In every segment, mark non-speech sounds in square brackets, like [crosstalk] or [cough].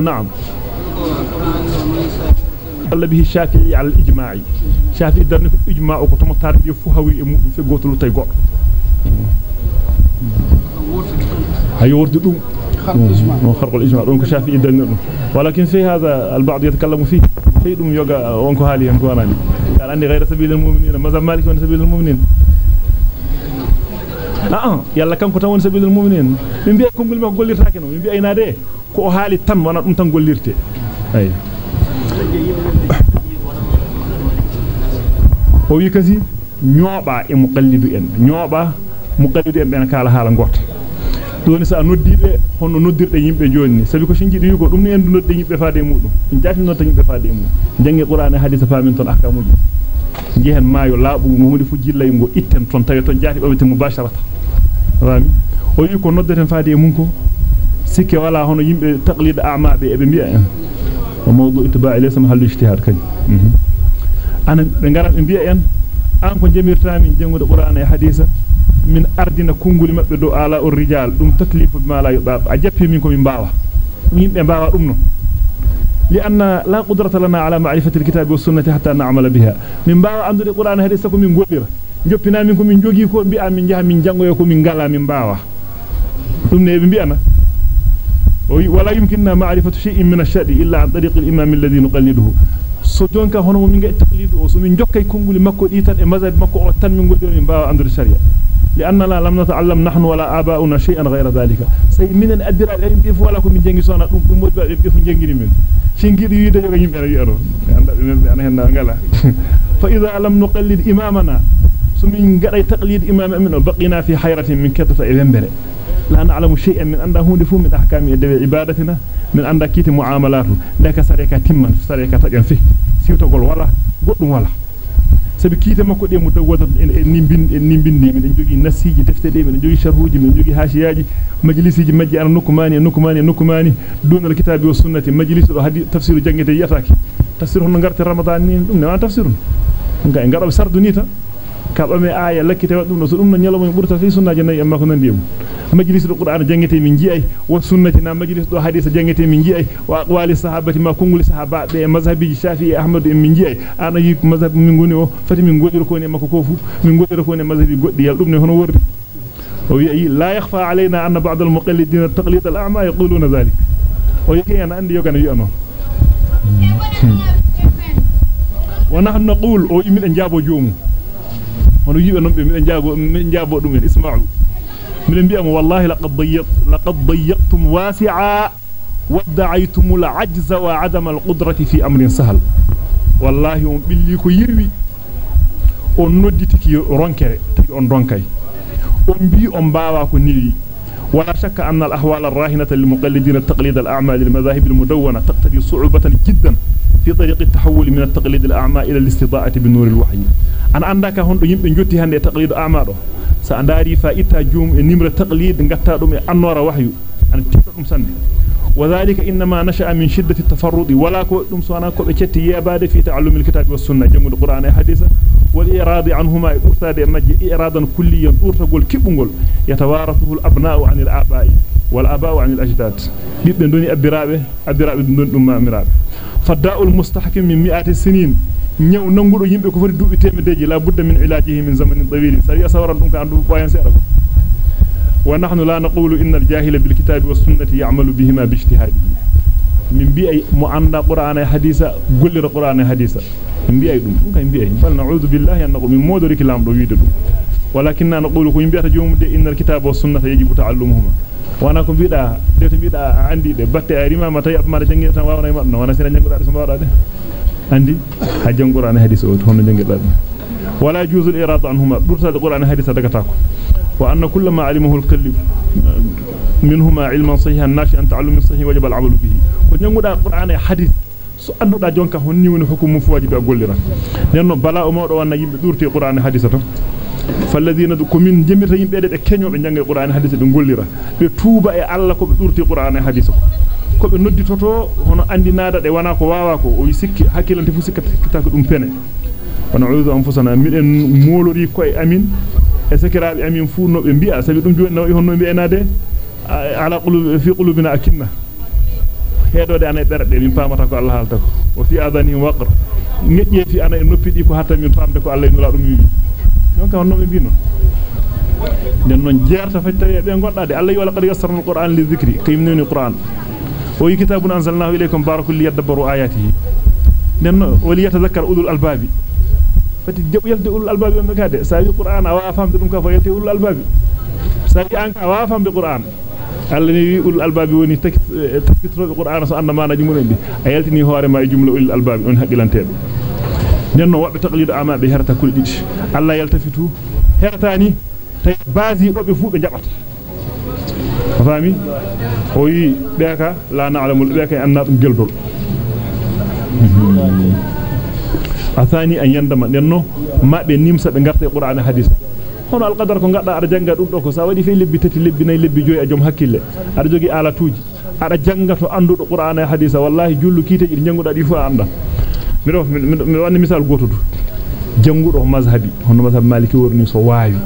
نعم. قال به الشافعي على الإجماع. شافعي درن في الإجماع وكتم تاردي فهوي في قوتلو تاي غور هاي ورد دوم. خرق الإجماع. دونك شافعي درن ولكن في هذا البعض يتكلم فيه. شيء دوم يوغا وانكو حالي هم كوناني قال أني غير سبيل المؤمنين. ماذا مالك من سبيل المؤمنين. آه يلا kanko tan woni sabilul mu'minin min bi'a kongol ma gollirtaake no ko haali tan wana dum tan gollirte ay o wi kasi ñooba e muqallidu en ñooba muqallidu en ben kala hala goto doni sa noddibe hono noddirde yimbe joni sabi ko shinjidi yugo dum en nodde yimbe faade mudum jaati non tan yimbe faade mudum jangi qur'an e hadith faamin ton ahkamuji jehen maayo laabu mo hundi fu jillay ngo itten ton tawi ton jaati bawete mubasharata rami o yi ko noddeten faade mun ko سك ولا هون يم تقليد أعمى بأبي وموضوع اتباع ليس محل اجتهاد كني أنا بنقرأ أبي أن أنا كنت جميل تامي جمود القرآن الحديث من أردنا كنقول ما بدو على الرجال. دم تكليف ما لا يباب أجب في منكم من بعوة من بعوة أمنه لأن لا قدرة لنا على معرفة الكتاب والسنة حتى نعمل بها. من بعوة عند القرآن الحديث من قدرة جبنا منكم من جوجيكم بأمن جهة من جنغيكم من غلا من بعوة ثم نبي أنا ولا يمكننا معرفة شيء من الشأن إلا عن طريق الإمام الذي نقلده. سجون كهونا من جاء تقليده ومن جاء يكونوا لمكو إيتان إيه إما زاد مكو أتان من قلده من باب عند الشريع لأننا لم نتعلم نحن ولا آباؤنا شيئا غير ذلك. سي من الأدراء الأليم كيف ولكم من جنجي سوانا أم أم أم أم أم جنجي من شنجي ريو يدى يغيم أنا يأرو يعني هنا أقلا [laughs] فإذا لم نقلد إمامنا سمين قرأي تقليد إمام أمنا بقينا في حيرة من كتفة إذن بلئ لا نعلم شيئا من أن هو دفوم من أحكام عبادتنا من أن كيت معاملات لك سريكة تما سريكة تجن فيه سيو تقول ولا قدم ولا سبي كيت ما كنت متوجد نيمبين نيمبين من نجوي نسيج تفتدي من نجوي شرهوج من نجوي هاشياجي مجلس يجي مجي أنا نكماني نكماني نكماني دون الكتاب والسنة مجلس الهدي تفسير جنگة ياتاك تفسيرهم نعرف رمضان نين نعرف تفسيرهم نعرف سردنيته kabame aya lakkite wadum no so dum no nyalomo burta fi sunnaji nay amma ko nandi majlis do qur'an jangete min ji'ay wa sunnati na majlis do hadith jangete min ji'ay wa aqwali sahabati ma kunguli sahaba be mazhabiji shafi'i ahmad en min ji'ay ana yi mazhab min goni o fati min godiro ko ne makko ko fu min godiro ko ne mazhabi goddi yal dum ne hono wordi o wi la yakhfa alaina anna ba'd al muqallidin taqlid al a'ma yaquluna dhalik o yake ana andi yogana wi anon wa nahnu naqul o yimi en jabo joomu jaago mi jaabo dum en isma'u من بيام والله لقد ضيق لقد ضيقتم واسعا وادعيتم العجز وعدم القدرة في أمر سهل والله ولا شك أن الأحوال الراهنة للمقلدين التقليد الأعمى للمذاهب المدونة تقتضي صعوبة جدا في طريق التحول من التقليد الأعمى إلى الاستضاءة بنور الوحي. أنا عندك هون يمكن جوتي هندي تقليد أعمى e nimra taqlid ngatta dum e annora wahyu an tiddo dum sanne وذلك إنما نشأ من شدة التفرد. ولا كو دم سوانا بيتي يابade في تعلم الكتاب والسنة. جمع القرآن والحديث والاراض عنهما ارتاد مجي ارادا كليا. دورتغول كيبغول يتوارثه الأبناء عن الاباء والاباء عن الاجداد بيبن دوني ابيرابه ابيرابه دون دum mamirabe فداء المستحكم من مئات السنين ñew nangudo yimbe ko foti duubi temedeji la budda min ilajihi min zamanin tawil sawi asawran dum ka andu boyan seeda ko wa nahnu la naqulu inna al-jahila bil kitabi was sunnati ya'malu bihima bi ijtihadihi min bi ay mu anda qur'ana e hadisa gollira qur'ana e hadisa min bi ay dum dum kay bi ay fal na'udhu billahi an naqum min modori kilam do wiide dum walakinna naqulu ko yimbe ta jomude inna al-kitaba was sunnata yajibu ta'allumuhuma wana ko biida de to biida andi de batte ay rimama tay abmara jangi tan wawana e madno wana sina janguda so mawda de andi hajjan qur'an hadith o hono jangirda wala yujuzu al-irada anhuma dursa al-qur'an hadith daga tako al-qalb minhuma ilman sahihan nashi an ta'allum sahih wajib al-amal bihi ko janguda qur'an e hadith so anduda jonka honni woni hukumu fu wajibi gollira nenno bala o mawdo wanna yimbe durti qur'an hadith to falladina ko min jemirta yimbe de be kenyo be jangay qur'an hadith be gollira be tuuba e alla ko be nodditoto hono andinaada de wana ko wawa ko o sikki hakkilante fu sikkata ko dum pene wana uzu anfusana miden molori ko e amin e sekiraabe amin fu no be bi'a sabi dum joni no honno be enade ala qulub fi qulubina akinna heedode ana berde min pamata ko Allah halta ko wa fi adanihim waqr ngejje fi ana e noppidi ko hatta min famde ko Allah nula dum wi donc honno be bino den non jeerta fa tawi be goddade Allah wala qad yassarna alquran li dhikri kayimnuni qur'an wa kitabun anzalnahu ilaykum barakul liyadabbaru ayatihi den wali yatadhakkar ulul albabi an ka awa famde qur'an Allah ni wi ulul albabi woni takkitrobe qur'an so anda manaji mun bi a yaltini hoore ma e jumla ulul albabi on haqilantebe den no wabbe taqlidu ama be herta kul didi Allah yaltafitu hertani tay basi do be fu be jabata fami o yi beka la na'lamu beka anna dum geldol athani an yandama denno mabbe nimsa be garta qur'an hadith hono alqadar ko gadda ada janga dum do ko sa wadi fe lebbi tati lebbi nay lebbi joy a jom hakkille ada jogi alatuji ada janga to andudo qur'an e hadith wallahi jullu kiteji janguda di fu anda mido mi wani misal gotudu jangudo mazhabi hono mazhab maliki worni so waawi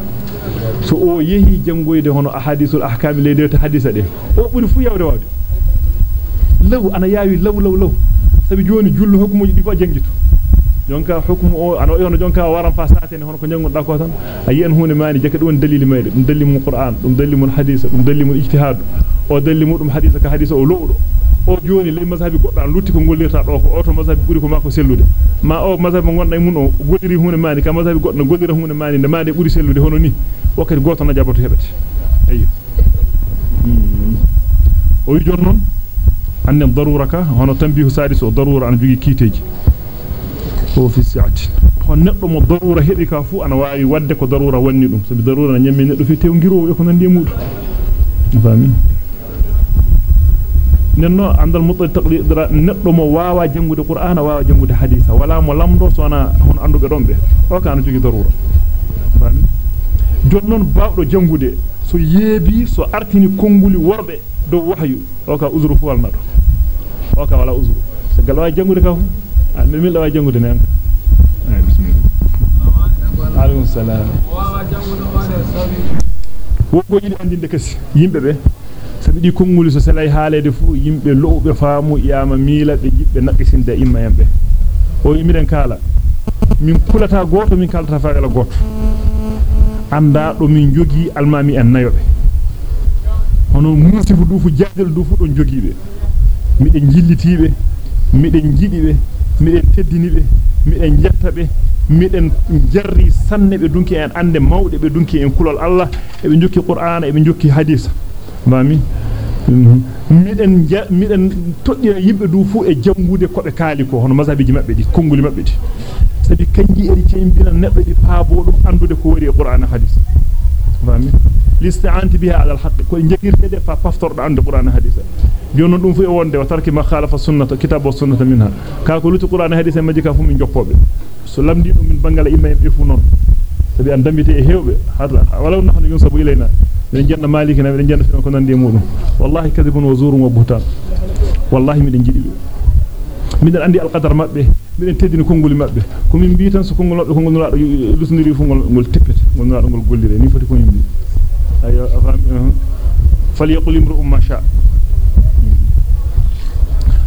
so o yehi jangoyde hono ahadithul ahkam leyde to hadisa de o buri fu yawde wawde law ana yaawi law law law sabi joni jullu hukmuji di fa jangito jonka hukmu o ana yono jonka waran fa satene hono ko jangonda ko tan ayi en hunde mani jaka dum dalili mayde dum dalili mun qur'an dum dalili mun hadisa dum dalili mun ijtihad o dalili mudum hadisa ka hadisa o lowdo o joni ley mazhabi goddo an lutti ko gollirta do ko oto mazhabi buri ko mako sellude ma o mazhabi gonda e mun o golliri hunde mani ka mazhabi goddo gollira hunde mani de mani buri sellude hono ni wakati goto na jabato hebete ayyo o yi jon non anne darura ka hono tambihu sadis o darura an jogi kiteji wadde ko darura wanni dum sabi darura na nyammi neddo fi tew ngiro e ko nandi mudu fami nenno andal muttal taqlid neddo mo waawa jangude qur'ana waawa jangude hadisa wala mo lamdo so ana hon andube dombe o ka ana jogi darura fami jonnon baawdo jangude so yeebi so artini konguli worbe do wahyu o ka uzru fu wal nado o ka wala uzru so gal waawi jangude ka fu a mi mi waawi jangude nenka ay bismillah alaykum salam wogo yidi andinde kasi yimbe be sabi di konguli so selay haalede fu yimbe lowbe faamu yama miila be jibbe naqisinde imma yambe o yimiren kala min kulata goto min kalata faala goto anda do min jogi almami en nayobe hono musifu dufu jaadel dufu don jogibe miden jillitibe miden jidibe miden teddinibe miden jettabe miden jarri sanne be dunki en ande mawde be dunki en kulol Allah e be jokki qur'ana e be jokki hadisa mami miden miden toddira yimbe du fu e jangude ko be kaali ko hono mazhabiji mabbe di konguli mabbe di sabi kanji eri cembina neddo di paabo dum andude ko wari e qur'an hadis فهمي بها على الحق. كون جيل كده ففطر عند قرآن حديثة. بيون دون في وند وترك ما خالف السنة كتاب والسنة منها. كاكلت قرآن حديثة ما جك فهم من جحوب سلم دين من بنجل إما يفونون تبي أن دمي تهيوب هذا ولو نحن ينسب إلينا. من جنة مالكنا من جنة فيما كنا نديمونه والله كذب وزور وبهتان. والله من جديد من عندي القدر ما به. Min teddini konguli mabbe ko min bi tan so kongol mabbe kongol nulaado lusndiri fu ngol ngol teppete ngol nulaado ngol gollire ni foti ko yimbi ayo afam falyaqul imru ma sha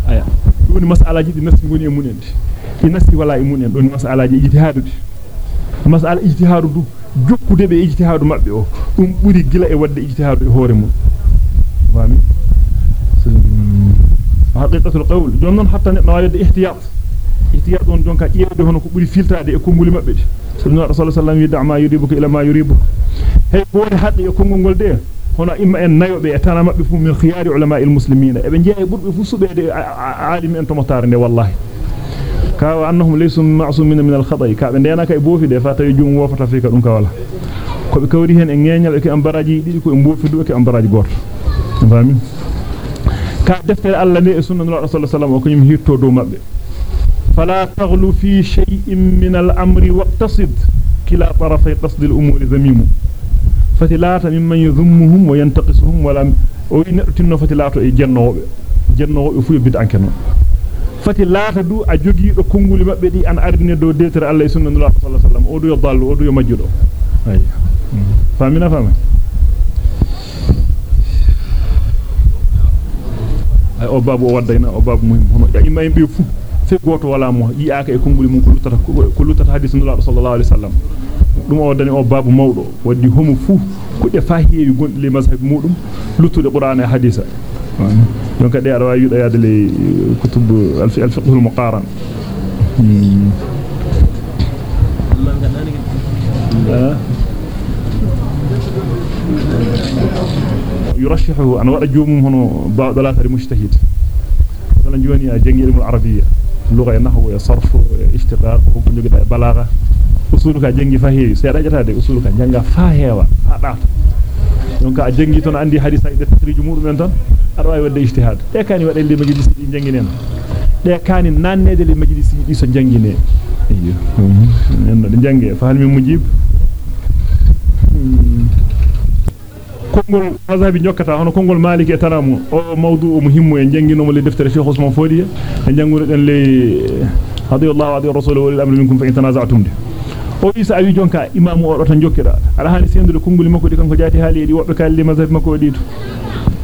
aya doni mas'alaji di nasti ngoni e munende di nasti wala e munen doni mas'alaji ijtihadu di mas'ala ijtihadu du jokkude be ijtihadu mabbe o dum buri gila e wadde ijtihadu e hoore mun fami haqiqatul qawl jonnon hatta ne nawayde ihtiyat ihtiyat don jonka ƴeewde hono ko buri filtade e konguli mabbe de sallallahu alaihi wasallam da'ma yuribuka ila ma yuribu hay boone hadde e kongol gol de hono imma en nayobe e tana mabbe fu min khiyari ulama al muslimin e be jeey burbe fu subede alimi en to motare de wallahi ka annahum laysu ma'sumin min al khata'i ka be ndena kay bofi de fa tawi jum wofata fi ka dum ka wala ko be kawri hen e ngeñal e ke ambaraji didi ko e bofi du e ke ambaraji goto fami ka deftere Allah ne e sunna rasul sallallahu alaihi wasallam ko nyum hitto do mabbe فلا تغلو في شيء من الأمر واقتصد. كلا طرفي قصد الأمور ذميم. فتلات ممن يذمهم وينتقصهم ولا وينتنو فتلات أي جنوب جنوب فو يبد انكنو فتلات دو اجوغي دو كونغولي مابbe di an ardine do detere Allah sunna Allah sallallahu alaihi wasallam o do yo dallu o do yo majjudo ay famina fama o babu o waddayna o fe goto wala mo yi'aka e konguli mun ko lutata ko lutata hadith nulaado sallallahu alaihi wasallam dum o waddani o babu mawdo waddi homo fu kudde fa heewi gondi le mazhab mudum luttude qur'an e hadisa donc de ara yuda yaade le kutub al-fiqh al-muqaran يرشحه أنا وأرجوهم هنا بعض ثلاثة مجتهد مثلا جوني جنجي علم العربية اللغة النحو صرف اشتقاق وكل جدا بلاغة أصولك جنجي فهي سيرجع هذا أصولك جنجا فاهيوا هذا donc a jangi ton andi hadisa ide takriju mudum en ton ar way wadde ijtihad de kani wade le majlis di janginen de kani nannede le majlis di so jangine ayyo en de jange fa hal mi mujib kongol mazhabi nyokata hono kongol maliki e tanamu o mawdu muhimmu en jangino mo le deftere Sheikh Ousmane Fodiya en janguno den le hadiyallahu wa rasuluhu wal amru minkum fa in tanaza'tum o isa awi jonka imamu o do tan jokkida ala hani sendude konguli makko di kanko jati haali di wobbe kalli mazhab makko di to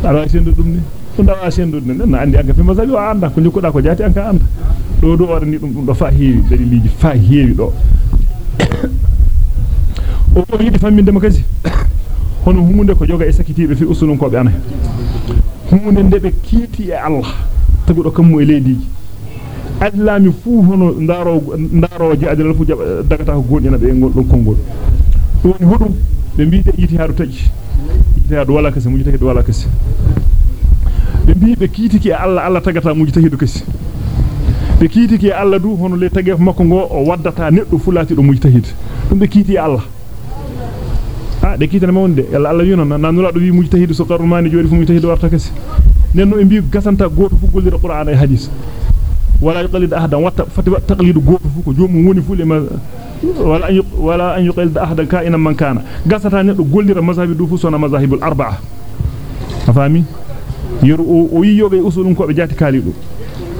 ala sendu dum ni dum dawa sendu ne na andi anka fi mazhab o anda ko jukkuda ko jati anka anda do do warani dum dum do fa heewi daliliji fa heewi do o ko yidi famminde makasi hono humunde ko joga e sakitibe fi usulun ko be ana humunde ndebe kiiti e Allah tagudo kammu e leediji allami fu hono ndaro ndaro jaadal fu dagata ko gondina be ngol don kongol woni hodum be biide yiti haadu taji yiti haadu wala kase muji tahidu wala kase be biibe kiitiki Allah Allah tagata muji tahidu kase be kiitiki Allah du hono le tagef makko go o waddata neddo fulati do muji tahidu dum be kiiti Allah ah de kiitana mawde yalla Allah yino nanula do wi muji tahidu so qarumani jori fu muji tahidu warta kase nenno e bi gasanta goto fu gollira qur'an e hadith ولا يقلد أحدا وتقليد غوف فوكو جوم وني فولي ما ولا أن ولا أن يقلد أحدا كائنا من كان غاستا ندو غولير مذاهب دو فسونا مذاهب الأربعة فاهمي يرو أو ييوغي اصول كو جاتي كاليدو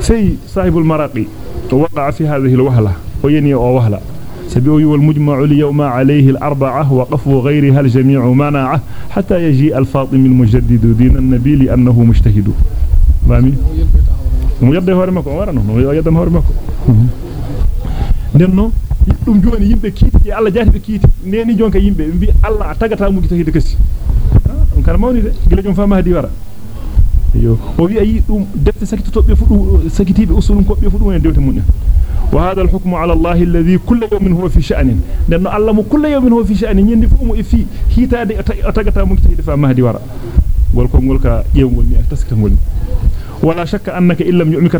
سي صاحب المراقي وقع في هذه الوهله ويني أو وهله سبيوي والمجمع ليوم عليه الأربعة وقفوا غيرها الجميع مانعة حتى يجي الفاطم المجدد دين النبي لأنه مجتهد. ويبدأ هرمكو ورنه ويبدأ هرمكو لأنه dum joni yimbe kiti ki alla jati be kiti neni jonka yimbe bi alla tagata mu kiti de kessi kan mawni de gile jom fama hadi wara وهذا الحكم على الله الذي كل يوم هو في شأن لأن الله كل يوم هو في شأن يندي فومو في هيتا أتغتا مكتهد فما هدي وراء والكم كا يوم ني تسكتمول ولا شك أنك إن لم يعمك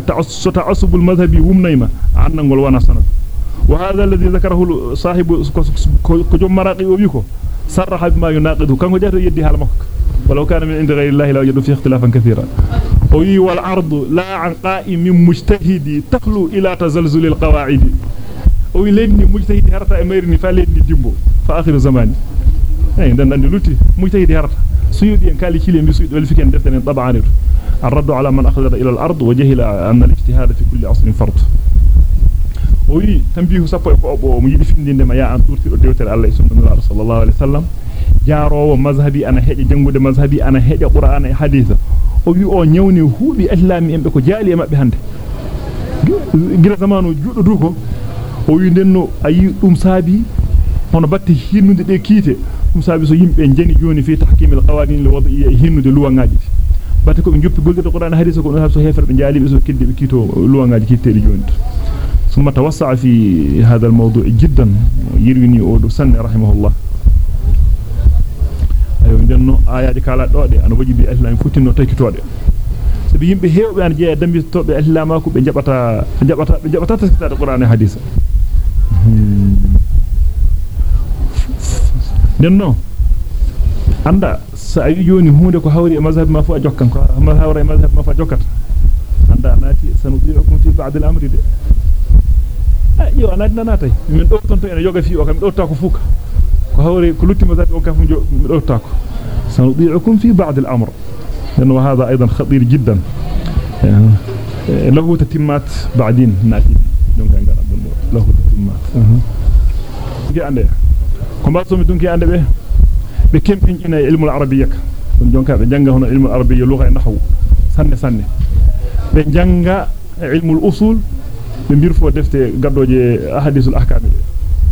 تعصب المذهب ومنيما عنا نقول وأنا سند وهذا الذي ذكره صاحب كجم مراقي وبيكو صرح بما يناقضه. كان جاء يدي مكك ولو كان من عند غير الله لوجدوا فيه اختلافا كثيرا. وي والعرض لا عن قائم مجتهد تخلو إلى تزلزل القواعد. وي لني مجتهد هرتا أميرني فالني ديمبو. فاخر زمان أي دان دان لوتي مجتهد هرتا. سيودي إن كالي كيلي مي سيود ولفكن دفتن طبعا. الرد على من أخذ إلى الأرض وجهل أن الاجتهاد في كل عصر فرض. وي تنبيه سبو ko mo yidi findinde ma ya an turti do dewtere Allah subhanahu sallallahu alaihi wasallam jaarowo mazhabi ana heje jangude mazhabi ana heje qur'an e hadith o wi o nyawni huubi islami embe ko jaali e mabbe hande gira zamanu juddo du ko o wi denno ayi dum saabi hono batte hinnude de kiite dum saabi so yimbe jeni joni fi tahkimil qawanin li wad'i hinnude luwangaaji batte ko be joppi golde qur'an hadith ko no so hefer be jaali be so kidde be kito luwangaaji kittedi joni ثم توسع في هذا الموضوع جدا. يروني أودو سن رحمه الله. أيوة جنو آيات كلا تودي أنا بجي بإسلام فوتي نو تيك تودي سبيهم بهيو بأن جاء دم يتوب بإسلام أكو بجبتا بجبتا بجبتا تسكت القرآن الحديث جنو عند سأيوني هون دكو هوري مذهب ما فوق جوكم ما هوري مذهب ما فوق جوكت عند ناتي سنطيعكم في بعض الأمر دي. Yo anadi nanatay min do ton to ene yoga fi o kam do ta ko fuka ko hawri ko lutti mazhab o kam jo do ta ko sanudirukum fi ba'd al-amr. لأنه وهذا أيضا خطير جدا له تتمات بعدين نأتي دونك له تتمات كي عنده كما سومي دونك عنده به بكم إن علم العربية دونك بجنغ هنا علم العربية لغة نحو سنة سنة be janga ilmul usul be birfo defte gaddoje ahadithul ahkam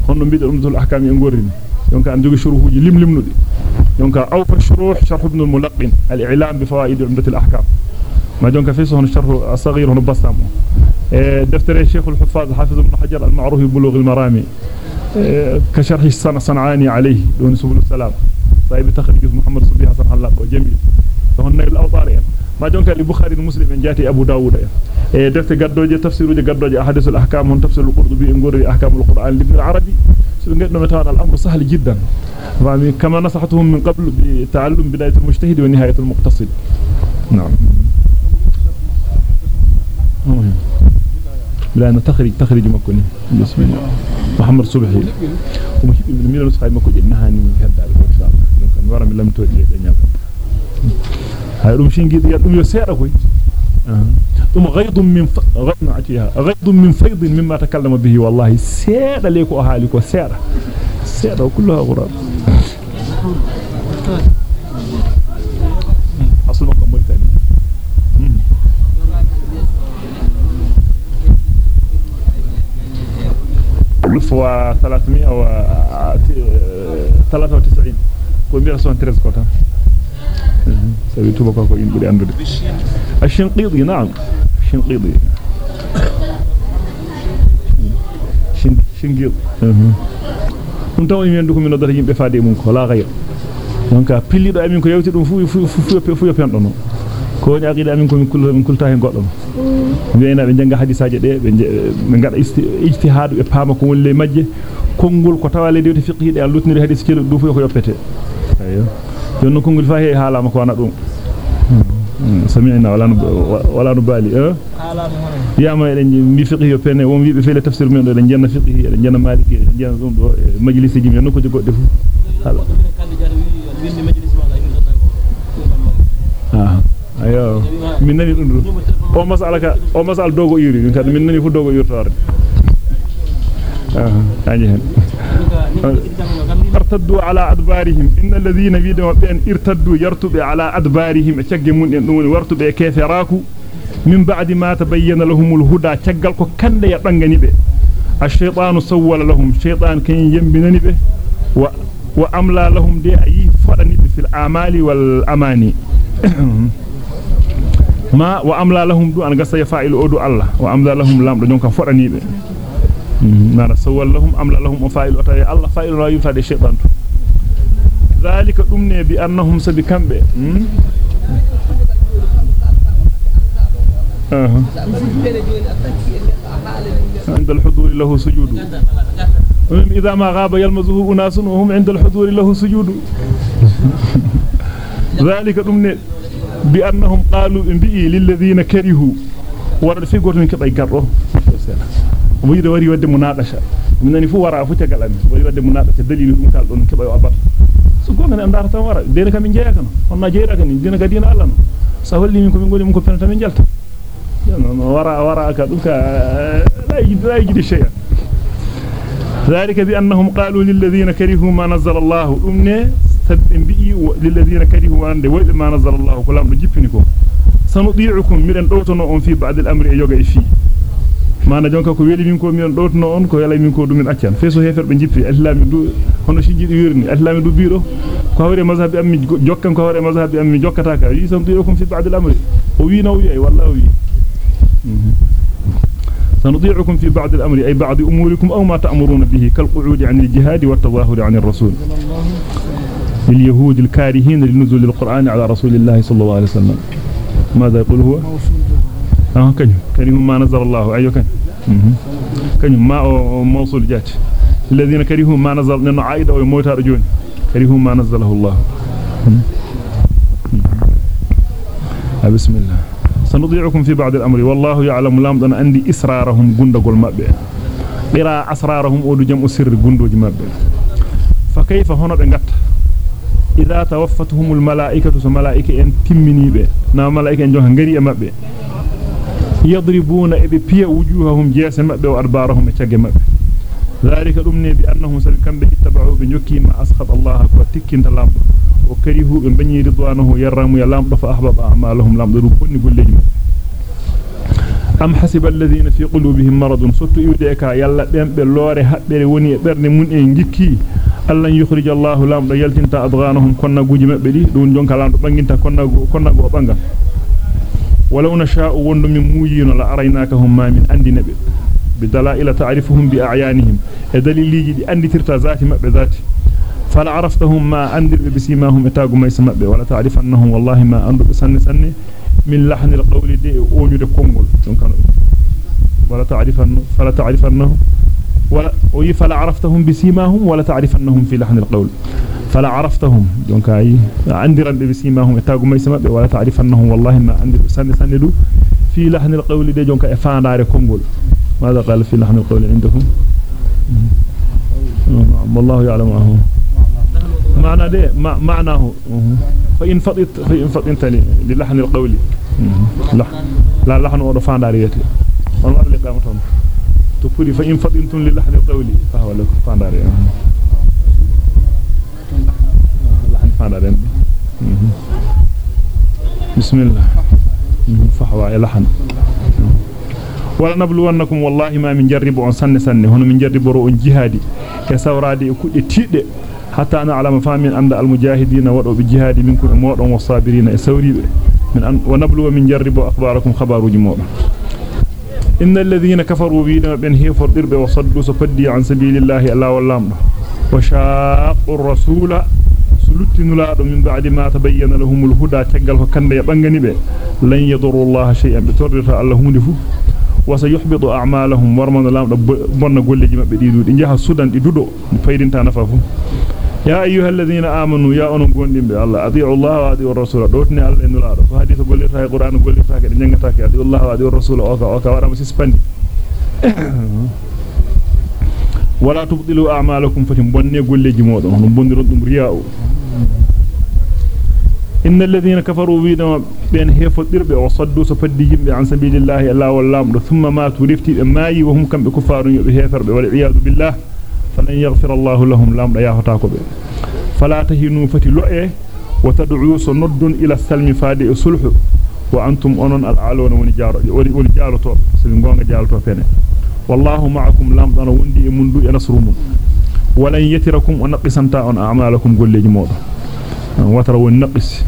honno biide umdatul ahkam en gorrini donc an jogi shuruhuji limlimnudi donc awfa shuruh sharh ibn al-mulaqqin al-i'lam bi fawaid umdatul ahkam ما جونك في صهن الشرح الصغير هنا بسام دفتر الشيخ الحفاظ حافظ ابن حجر المعروف ببلوغ المرامي كشرح السنة صنعاني عليه دون سبل السلام صاحب تخرج محمد صبي حسن حلاق وجميل هن الأوطارين يعني. ما جونك البخاري المسلم إن جاتي أبو داود يعني. إيه درت قدرج تفسير قدرج أحاديث الأحكام من تفسير القرطبي إن قرر أحكام القرآن لابن العربي. سنقدم تعالى الأمر سهل جدا. كما نصحتهم من قبل بتعلم بداية المجتهد ونهاية المقتصد. نعم. لا نتخرج تخرج مكوني بسم الله. محمد صبحي. ومشي من المسخة مكوني نهاني هدى الله. ورم لم تؤدي إلى دنيا هاي روم شينجي دي دوم يو سيرا كوي ثم غيض من ف... غيض من فيض مما تكلم به. والله سيرا ليكو أهالي كو سيرا سيرا وكلها وثلاثة وتسعين. ومئة سنة تريز كوتا. سويتو بكاكو ينبري أندري الشنقيضي نعم الشنقيضي شنقيض ɗum taw min duko min noddata yimɓe faade mum ko la ghayr donc pillido amin ko yawti dum fu fu fu fu pendo non ko woni aqida amin ko min kullo min kulta hen goddo wi'ina be janga hadisaje de be be ngada ijtihad be paama ko woni le majje kongol ko tawale de fiqhi de allutniri hadis ci du fu ko yoppete ayo jonno kongol fa he halama ko wana dum سمعنا ولا ولا نبالي آه يا ما مي فقه يوبene won wiibe fele tafsir men do den jenna fiqhi den jenna maliki den jenna dum do majlisi jimi non ko jogo defu hala ah ayo min nani dum o masala ka o masal dogo yuri min kad min nani fu dogo yurtore ah aji hen ارتدوا على أدبارهم. إن الذين بيدوا بأن ارتدوا يرتب على من ان دون ورتب كيفراكو من بعد ما تبين لهم الهدى تشغل كو كانده يا بانغاني به. الشيطان سول لهم. شيطان كان يمبنني به. و واملا لهم دي اي فدني في الأعمال والأماني. [coughs] ما واملا لهم دو. ان غسا يفاعل اودو الله. واملا لهم لام. دو نكا فدني به. نانا سول لهم أملا لهم وفائل أتاي الله فائل لا يفاد الشيطان ذلك أمني بأنهم سبكم به آه. عند الحضور له سجود. إذا ما غاب يلمزه أناس وهم عند الحضور له سجود. [laughs] ذلك أمني بأنهم قالوا بئي للذين كرهوا. ورد في قرن ويد وري ود مناقشه من اني فو ورا فو تغال امي ويد ود مناقشه دليل دم قال دون كبا يابط سو كون أنا دارتا ورا دينا كامي جايا كان اون ما جايرا كان دينا غادينا الله نو سهولي منكم نقول منكم فنتا من جلت ورا ورا كدوكا لا يجد لا يجد شيء ذلك بانهم قالوا للذين كرهوا ما نزل الله امنه سبن للذين كرهوا ان ويد ما نزل الله كلام جيبنيكم سنطيعكم من دوتو اون في بعد الامر يوغي في mana jonka ko weli min ko mi on dotno on ko yala min ko dum min accan feso heferbe jippi islami du hono shinji wirni islami du biiro ko hawre mazhabi ammi jokkan ko hawre mazhabi ammi jokkata ka yi sam tuukum fi ba'd al-amri o wi naw yi wallahi سنطيعكم في بعض الأمر أي بعض أموركم أو ما تأمرون به كالقعود عن الجهاد والتظاهر عن الرسول لليهود الكارهين لنزول القرآن على رسول الله صلى الله عليه وسلم ماذا يقول هو آه كنيم كريم ما نزل الله أيوه كان كنيم ما موصول جات. الذين كرهوا ما نزل لنا عائد أو موتى رجون كرهوا ما نزله الله. بسم الله. سنضيعكم في بعض الأمر. والله يعلم لام دون عندي إسرارهم غندغول مابbe قرا أسرارهم اودو جم سر غندوجي مابbe فكيف هنا بغات إذا توفتهم الملائكة فملائكه إن تمنيبه نا ملائكة جون يضربون ببيا وجوههم جيس مبه وادبارهم تشغ مبه ذلك دمني بانهم سبكم بيتبعوا بنيوكي ما اسخط الله وتكنت لام وكرهوا بني رضوانه يرام يا لام فاحبط اعمالهم لام دو كوني غوليجي am hasiba alladhina fi qulubihim maradun sottu iwde ka yalla bembe lore habbere woni e berne mun e ngikki Allah yukhrij Allahu lamdo yaltinta adghanahum konnaguji mabbe di dum jonka lamdo ولو نشاء وندم موجين لأريناكهم ما من أندي نبي. بدلائل تعرفهم بأعيانهم. دليل لي أندي ترتا ذات مأب ذاتي. فلعرفتهم ما أندر بسيماهم إتاق ما يسمى به. ولا تعرف أنهم والله ما أندر بسن سن من لحن القول دي أونيو دي ولا تعرف أنه فلا تعرف أنهم ولا عرفتهم بسيماهم ولا تعرف أنهم في لحن القول. فلا عرفتهم. دونك اي عندي رد بسيماهم اتاغو مي سمبه ولا تعرفنهم والله ما عندي سن سندو في لحن القول دي دونك افاندار كونغول. ماذا قال في لحن القول عندكم والله يعلم هو. معنى ده معناه فإن فضت فإن فضنت للحن القول. لا لحن ورفان داريتي والله اللي قامتهم تقولي فإن فضنتم للحن القولي فهو لكم فانداري بسم الله. فحوى لحن ولا نبلونكم والله ما من جرب ان سن سن. هن من جرب رؤ جهادي كسورادي كودي تيدي حتى أنا علم فامن عند المجاهدين ودو بجهادي منكم مودون والصابرين. سوريبه من ان ونبلو من جرب أخباركم خبر جمود إن الذين كفروا بنا بن هيفر درب وصدوا صدي عن سبيل الله الله والله. وشاق الرسول سلطن لا من بعد ما تبين لهم الهدى تقل فكان يبنغني به لن يضروا الله شيئا بتورط الله هندفو وسيحبط أعمالهم ورمان لام بonna golleji mabbe di dudi jaha sudan di dudo faydinta nafafu يا أيها الذين آمنوا يا أنو قوندين الله الله وأطيعوا الرسول دوتني الله فحديث قول لي القرآن قول ولا تبطلوا أعمالكم فتن بني قول لي جمودهم هم بندرون رياء إن الذين كفروا بنا بين هيفو الدرب وصدوا سفدي عن سبيل الله الله والله ثم ماتوا رفتي ماي وهم كم بكفار يهفر والعياذ بالله. فلن يغفر الله لهم لا يهتاكو به فلا تهنوا فتلؤه وتدعوا سند إلى السلم فادي صلح. وأنتم أنون العالون وني جارو وني جارو تو سبي غونغا جارو تو فene والله معكم لام wondi e mundu e nasrumun ولن يتركم ونقصنتا ان أعمالكم غوليجي مودو وتر ونقص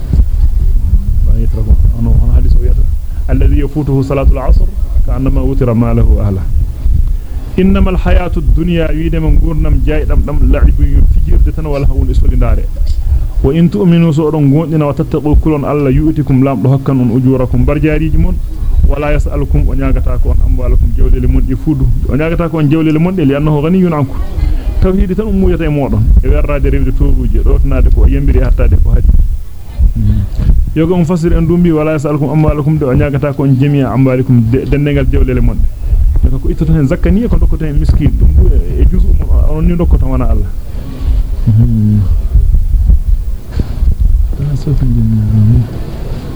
الذي يفوته صلاة العصر كأنما وتر ماله إنما الحياة الدنيا يد من قرنم جايدم دم لعب يفجر دتنا والهون إسول داري وإن تؤمنوا سؤرون قوننا وتتقوا كلون ألا يؤتكم لام لحكاً أن أجوركم برجاريجمون ولا يسألكم ونياغتاكو أن أموالكم جولة لمن يفودوا ونياغتاكو أن جولة لمن لأنه غني عنكم. توهيدتان أمو يتأمورون إذا الرادي ريب دي دكو ينبري أحتا دكو هجي yoga on fasir en dumbi wala yas'alukum amwalakum de o nyaagata ko jami'a amwalikum dendengal jawlele mon de ko ittoto hen zakkaniya ko dokkoto hen miskin dum e juzu on ni dokkoto wana Allah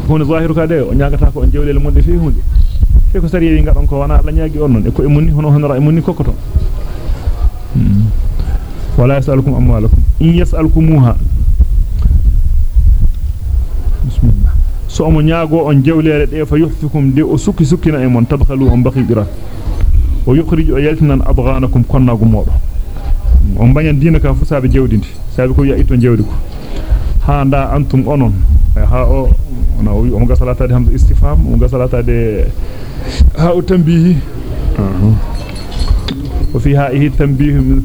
hono zahiru ka de o nyaagata ko on jewlele mon de fi hunde fe ko sari wi ngadon ko wana Allah nyaagi on non e ko e munni hono hono ra e munni kokkoto wala yasalukum amwalakum in yasalkumuha bismillah so mo nyaago on jewlere de fa yuhfikum de o sukki sukkina e mon tabkhalu on bakhidira o yukhriju yaltinan abghanakum konnago modo on banyan diina ka fu sabe jewdindi sabe ko ya itto jewdi ko ha nda antum onon ha o ona o on gasalata de hamza istifham on gasalata de ha o tambihi wa fiha ihi tanbihu min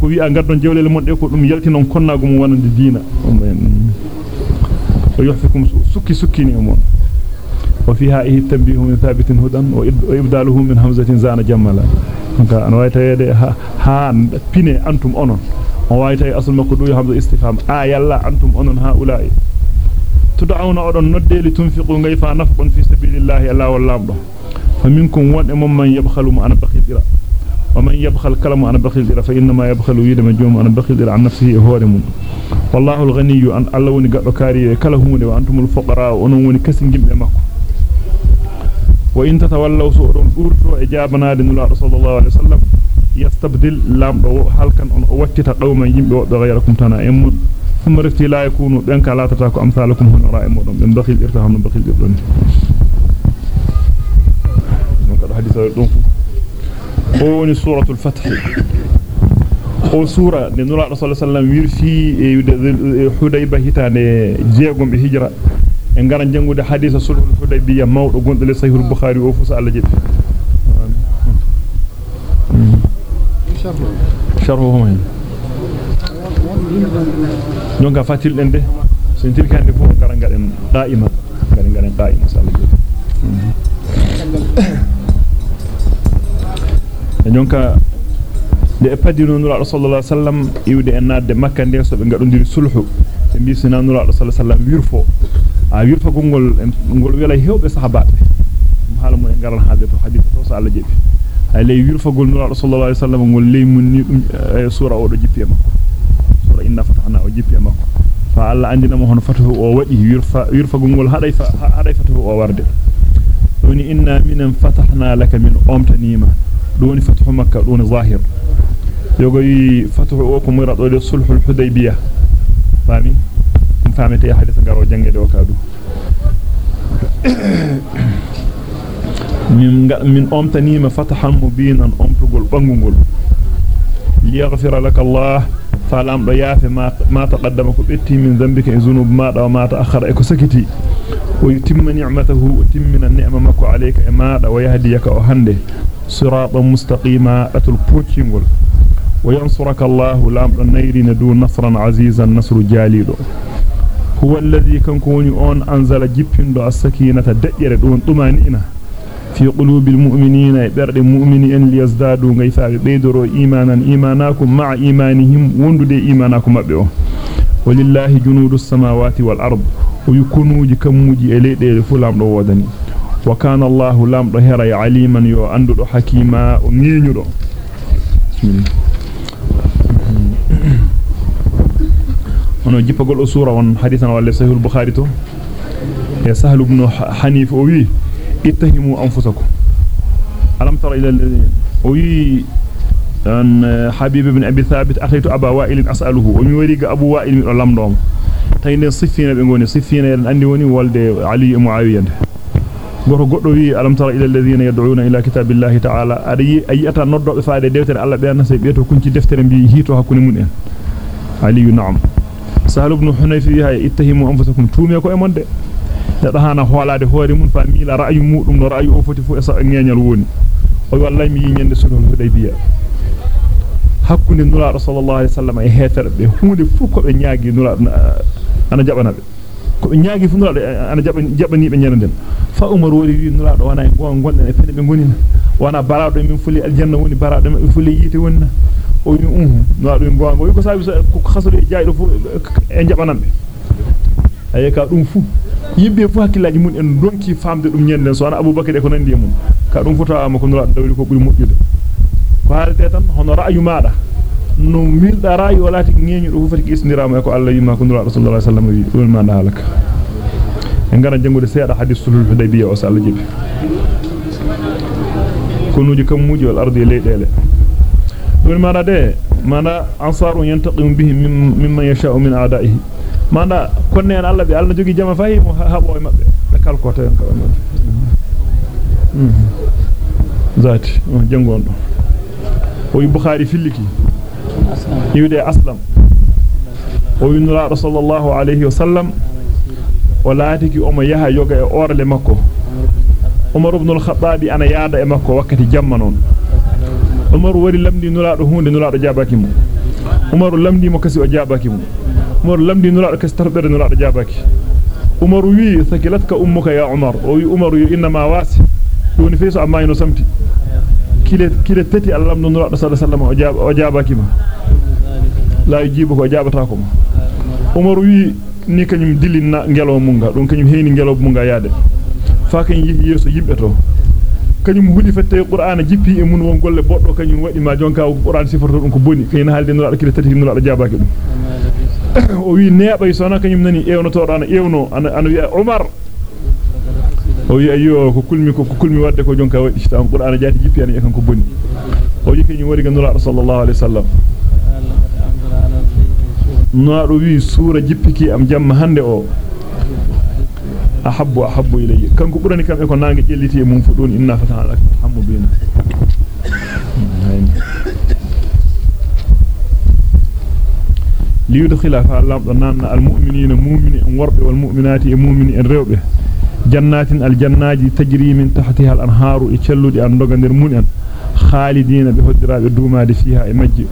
ko wi a gaddon jewlele mon de ko dum yaltinon konnago mo wonande diina. O yuhfikum sukki sukkini mon. وفيها إيه التنبيه من ثابت هدى وإبداله من همزة زان جملا أنا وايتا ها, بني أنتم أنون وايتا أصل مقدوي همزة استفهام آه يلا أنتم أنون هؤلاء تدعون أدن ندي لتنفقوا غيفا نفق في سبيل الله الله والله فمنكم وان يبخل ما أنا إلى ومن يبخل كلام أنا بخيل إلى فإنما يبخل يدم جوم أنا بخيل إلى عن نفسه هو رمون والله الغني أن الله وني قد كاري كلهون وأنتم الفقراء ونون كسن جمع مكو. وإن تتولوا سؤرون أورتو إجابنا لنلا رسول الله عليه وسلم. يستبدل لام هل كان واتت قوما وغيركم تنا يمون ثم رفتي لا يكونوا بأنك لا تتاكوا أمثالكم هنا رأي مودهم من بخيل إرتهم بخيل إرتهم وقد حديث هون سورة الفتح o sura de nura rasul sallallahu wirfi e hudayba hitande jeegom be hijra e ngara jangude hadisa sulhul hudaybiya mawdo gondole sahih bukhari o fusa alla jebi sharhu hum donc fatil den de so tilkande fu ngara ngaden daima ngara ngaden daima sallallahu alaihi wasallam de padino nura sallallahu alaihi wasallam iwde en nadde makka de so be gadondiri sulhu be bi sina nura sallallahu alaihi wasallam wirfo a wirfo gongol ngol wela hewbe sahabaabe hala mo en garan haalde to hadith to so Allah jebi ay lay wirfo gol nura sallallahu alaihi wasallam ngol ley munni sura o do jippi makko sura inna fatahna o jippi makko fa Allah andina mo hono fatuhu o wadi wirfa wirfa gongol haday haday fatuhu o warde doni inna minan fatahna laka min umtanima دون فتح مكة دون ظاهر. يقول فتح أوكم ويرد أولي الصلح الحديبية. فهمي؟ فهمي تي حديثة قروا جنجة وكادو من من أمتني ما فتح مبينا أمبرغول بانغول ليغفر لك الله Zunub ma da ma ta'akhkhara e ko sakiti wa yutimma ni'matahu wa timmina ni'ma makko alayka e ma da wa yahdiyaka o hande siratan mustaqima atul pucingol وينصرك الله لام نيرين دون نصرا عزيزا نصر جاليدو هو الذي كان كوني اون انزل جيبندو السكينه دجره دون طمانينه في قلوب المؤمنين برد المؤمنين ليزدادوا غيفا بيدرو ايمانا. ايمانكم مع إيمانهم. وندو ايمانكم مبه ولله جنود السماوات والأرض. ويكونوجي كموجي اليده فلام دو وداني وكان الله لام هرا عليما. يو حكيما ومينيدو بسم الله ono jippagol o sura won hadithan wala sahih al-bukhari to ya sahl ibn hanif o wi اتهموا أنفسكم. ألم ترى إلى الذي أن حبيب بن أبي ثابت أتيت أبا وائل أسأله ويوريك أبو وائل من ألم دوم. تين صفين بنقوني صفين يلن أني وني والد علي معاوية. غور غودو وي ألم ترى إلى الذين يدعون إلى كتاب الله تعالى. اي أي أتا نودو فاده دفتر الله بين سي بيتو كونتي دفتر بي هيتو حكوني مون علي نعم. سهل بن حنيفة اتهموا أنفسكم. توميكو امون دي. Hana hoolaade hoore mun fa miila ra'yu mudum no ra'yu o foti fu e sa ngeñal woni o wallahi mi nyande sulhul hudaybiya hakkunde nura sallallahu alaihi wasallam e hetere be hunde fu ko be nyaagi nura ana jabana be ko be nyaagi fu nura ana jabani jabani be nyanden fa umar wori wi nura do wana gon gonden e fene be gonina wana barado min fuli aljanna woni barado min fuli yite wonna o wi um no ado gonga ko sabi ko khasru jaydo fu e jabanambe ay ka dum fu yibbe fu hakkilaji mun en donki famde dum nyenden so ana abubakar e ko nandi mun ka dum futa am ko no dawli ko buri mujjude ko haalte tan hono ra'yu maada no milda ra'yu wala ti ngeñu do fati gisndirama e ko Allah yima ko nura rasulullah sallallahu alaihi wasallam wi ma halaka en ngara jangude seeda hadith sulhul hudaybiyya o sallallahu jibi kunuji kam muji wal ardi leydele dum mana de mana ansarun yantaqim bihi mimman yasha'u min a'da'ihi mana konne en Allah be Allah jogi jama fayi mo habo e mabbe be kalkota en kawon zati jangon do o bukhari filliki yiwde aslam o yunura sallallahu alayhi wa sallam o laatiki o mo yaha yoga e orle makko umar ibn al-khattab ana yaada e makko wakkati jamma non umar wari lamdi nulaado hunde nulaado jabaki mo umar lamdi mo kasi o jabaki mo lamdi nulaado kasi tarbere nulaado jabaki umar wi sakilatka ummuka ya umar o wi umar inna ma wasi doni feeso amma ino samti kile kile tati allah lamdo nulaado sallallahu alaihi wasallam o jaba o jabaki mo la yujibu ko jabata ko mo umar wi ni kanyum dilina ngelo munga don kanyum yaade fa fette qur'ana jippi e mun won golle boddo kanyum wadi ma jonka qur'an siforto dum ko boni kayna halde no kile tati no jabaki dum o wi neeba sona kanyum nani ewno to dana ewno ana ana wi umar o wi ayo ko kulmi ko kulmi wadde ko jonka wadi tan qur'ana jati jippi an e kan ko boni o wi kanyum wari ganula sallallahu alaihi wasallam نوادو وي سورة جيبكي ام جام hande o ahabbu ahabbu ilayya kanko burani kam e ko nangi jelliti e mum fu don inna fataha lak hammu bina ليدخلها فالأمضنان المؤمنين مؤمنين ورب والمؤمنات مؤمنين ريوبه جنات الجنات تجري من تحتها الأنهار يتشلو دي أنرغن درمونين خالدين بهدراء الدوماد فيها إمجي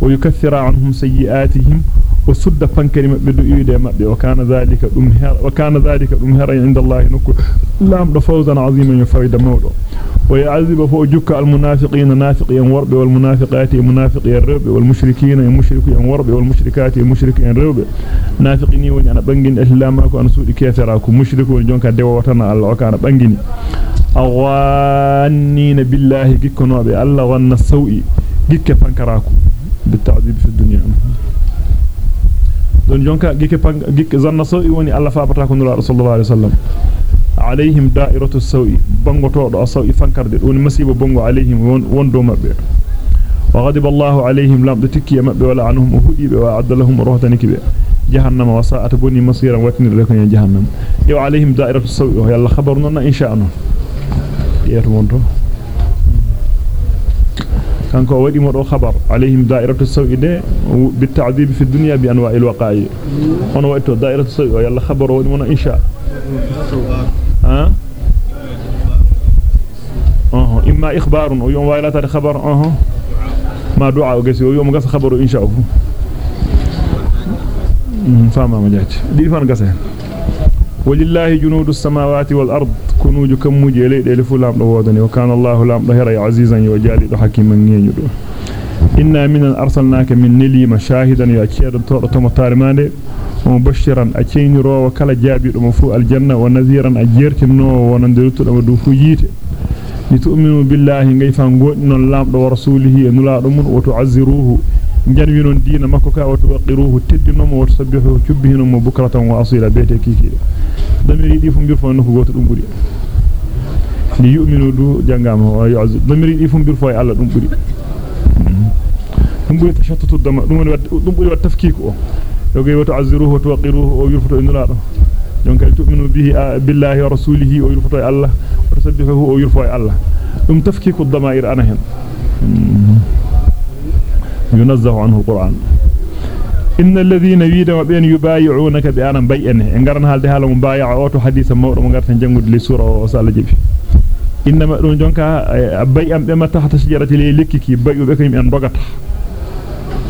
ويكثر عنهم سيئاتهم وسد فانكر مبدو يويده مبدي وكان ذلك أمهر وكان ذلك أمهر عند الله نكو لام فوزا عظيما يفايد مولو ويعذب فوجك المنافقين نافقيا ورب والمنافقات منافقيا ربي والمشركين مشركيا ورب والمشركات مشركيا ربي نافقيني وأنا بنجن اسلامك وأنا سودي كيفراك مشرك وانجونك دواتنا الله وكان بنجني أغانين بالله جيكونا بي الله وأنا سوئي جيك فانكراك بالتعذيب في الدنيا don jonka gike gike zanna sawi woni alla faabata ko nura sallallahu alaihi wasallam alaihim da'iratu sawi bangotodo sawi fankarde don masiba bongo alaihim won do mabbe wa ghadiba Allahu alaihim lam tikki mabbe wala anhum hudibe wa adda lahum ruhtan kibe jahannama wa sa'at buni masiran watni de ko jahannam yo alaihim da'iratu sawi yalla khabaruna insha Allah yeto monto كانك أودي مرة خبر عليهم دائرة السوء ده بالتعذيب في الدنيا بأنواع الوقائع. أنا وقته دائرة السوء يلا خبر أودي منا إن أه إما إخبار ويوم يوم وايلة الخبر أه ما دعاء وقسي أو يوم خبر إن فما الله. فاهم ما دي فان قسي. ولله جنود السماوات والأرض. كنوج كم مجيلي ديلف لامد وودني وكان الله لامد يا عزيزا وجالد حكيما نينجدو إنا من أرسلناك من نلي مشاهدا يأتيار طور تمتارماني ومبشرا أتيين روا وكال جابي رمفو الجنة. ونذيرا أجير كنو ونندلت الأمدو فجيت لتؤمنوا بالله كيف نقول إن اللامد ورسوله نلا رمون وتعزروه. جنوين دين مكوكا وتوقروه. تدنم وتسبحه تبهنم بكرة وأصيلة بيتكي كيلي damiri di fu mbir fo noko goto dum buri li yu'minu du jangama wa yu'azzu damiri di fu mbir fo alla dum buri dum buri tashattutu dama dum woni dum buri wat tafkiku o yoge wa tu'azziruhu wa tuqiruhu o yurfuto indulaado donc kal tu'minu bihi billahi wa rasulihi o yurfuto alla wa tusabbihu o yurfo alla dum tafkiku damair ana hen ينزه عنه القرآن إن الذين يريدون بأن يبايعونك بأنا بيئن إن قرن هذا حال مبايع أوتو حديث مورا من قرن جنود لسورة وصال جيب. إنما دون جونكا بيئن بما تحت شجرة ليلككي بيئ بكم أن رغت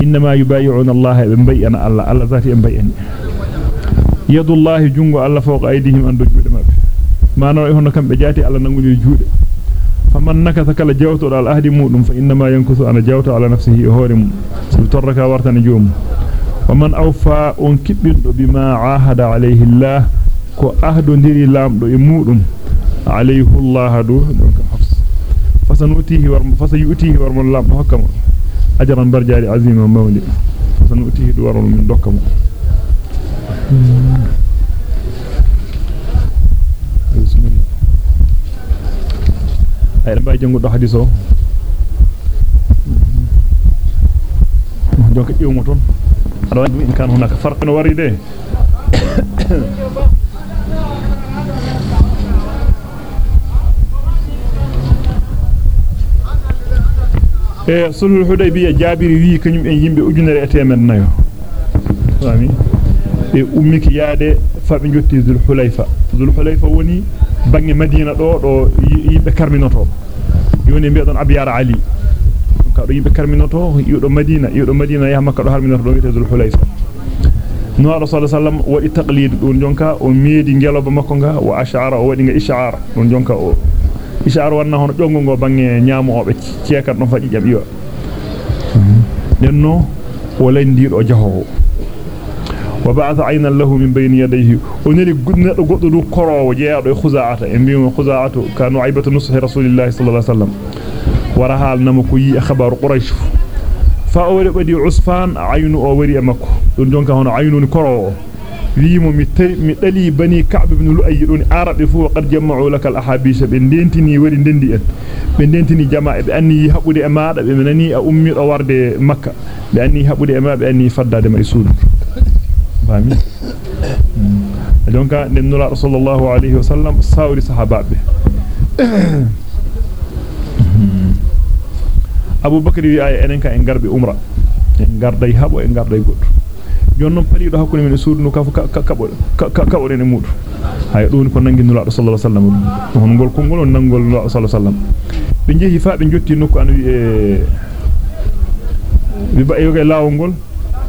إنما يبايعون الله بن بيئن الله الله ذاتي أن بيئن يد الله جنgo الله فوق أيديهم أن دجود ما ما نرى هنا كم بجاتي الله نقول جود فمن نكث كلا جوتو على الأهد مودم فإنما ينكث أنا جوتو على نفسه هورم سبترك ورتن جوم ومن أوفى أنكبن بما عاهد عليه الله كو أهد ندري لامدو يمودم. عليه الله دو دونك فسنؤتيه ورم فسيؤتيه ورم لامدو حكم. أجرا برجاري عظيما مولي فسنؤتيه دو ورم من دكم بسم الله. bay jangudo hadiso donc iwmo ton hunaka farq no wari de e sulhul hudaybiya jabiri wi kanyum en yimbe ujunere e temen nayo fami e ummiki yaade fabe jotti zul hulayfa zul hulayfa woni bangi madina do do yimbe karminoto yoni be don abiyar ali ka do yimbe karminoto yudo madina yudo madina ya makka do harminoto do wiete zul hulayfa no rasul sallam wadi taqlid don jonka o meedi ngeloba makko nga wa ash'ara o wadi nga ish'ar don jonka o ish'ar wanna hono jongo go bangi nyaamu obe ciekan don faji jam iwa denno o landido jahowo وبعث عينا له من بين يديه ونري نيدو goddo du korowo jeeado e khuzaata e biimo khuzaatu kanu aibatu nusuhi rasulillahi sallallahu alaihi wasallam ورهال نمكو يي أخبار قريش. فأول بدي عصفان عين أو وري مكو دون دونك هون عين كرو ليم متي مدلي بني كعب بن لؤي دون عرب فو قد جمعوا لك الأحاديث. بندنتني وري دندي أن. بندنتني جماعة بأني حبودي اما بمنني أمي دو ورد مكة. بأني حبودي اما بأني فداد مرسول. فامي دونك نبي الله صلى الله عليه وسلم صاوري صحابة Abu Bakr wi ay enen ka en garbe umra en garday habo en garday goddo jonnon palido hakkunde men suudnu ka kabo kabo ne mudu hay dum ko nangi nula sallallahu alaihi wasallam hon gol kongol on nangol nula sallallahu alaihi wasallam be jehi fa be jotti nokku an wi e bi ba yoge lawol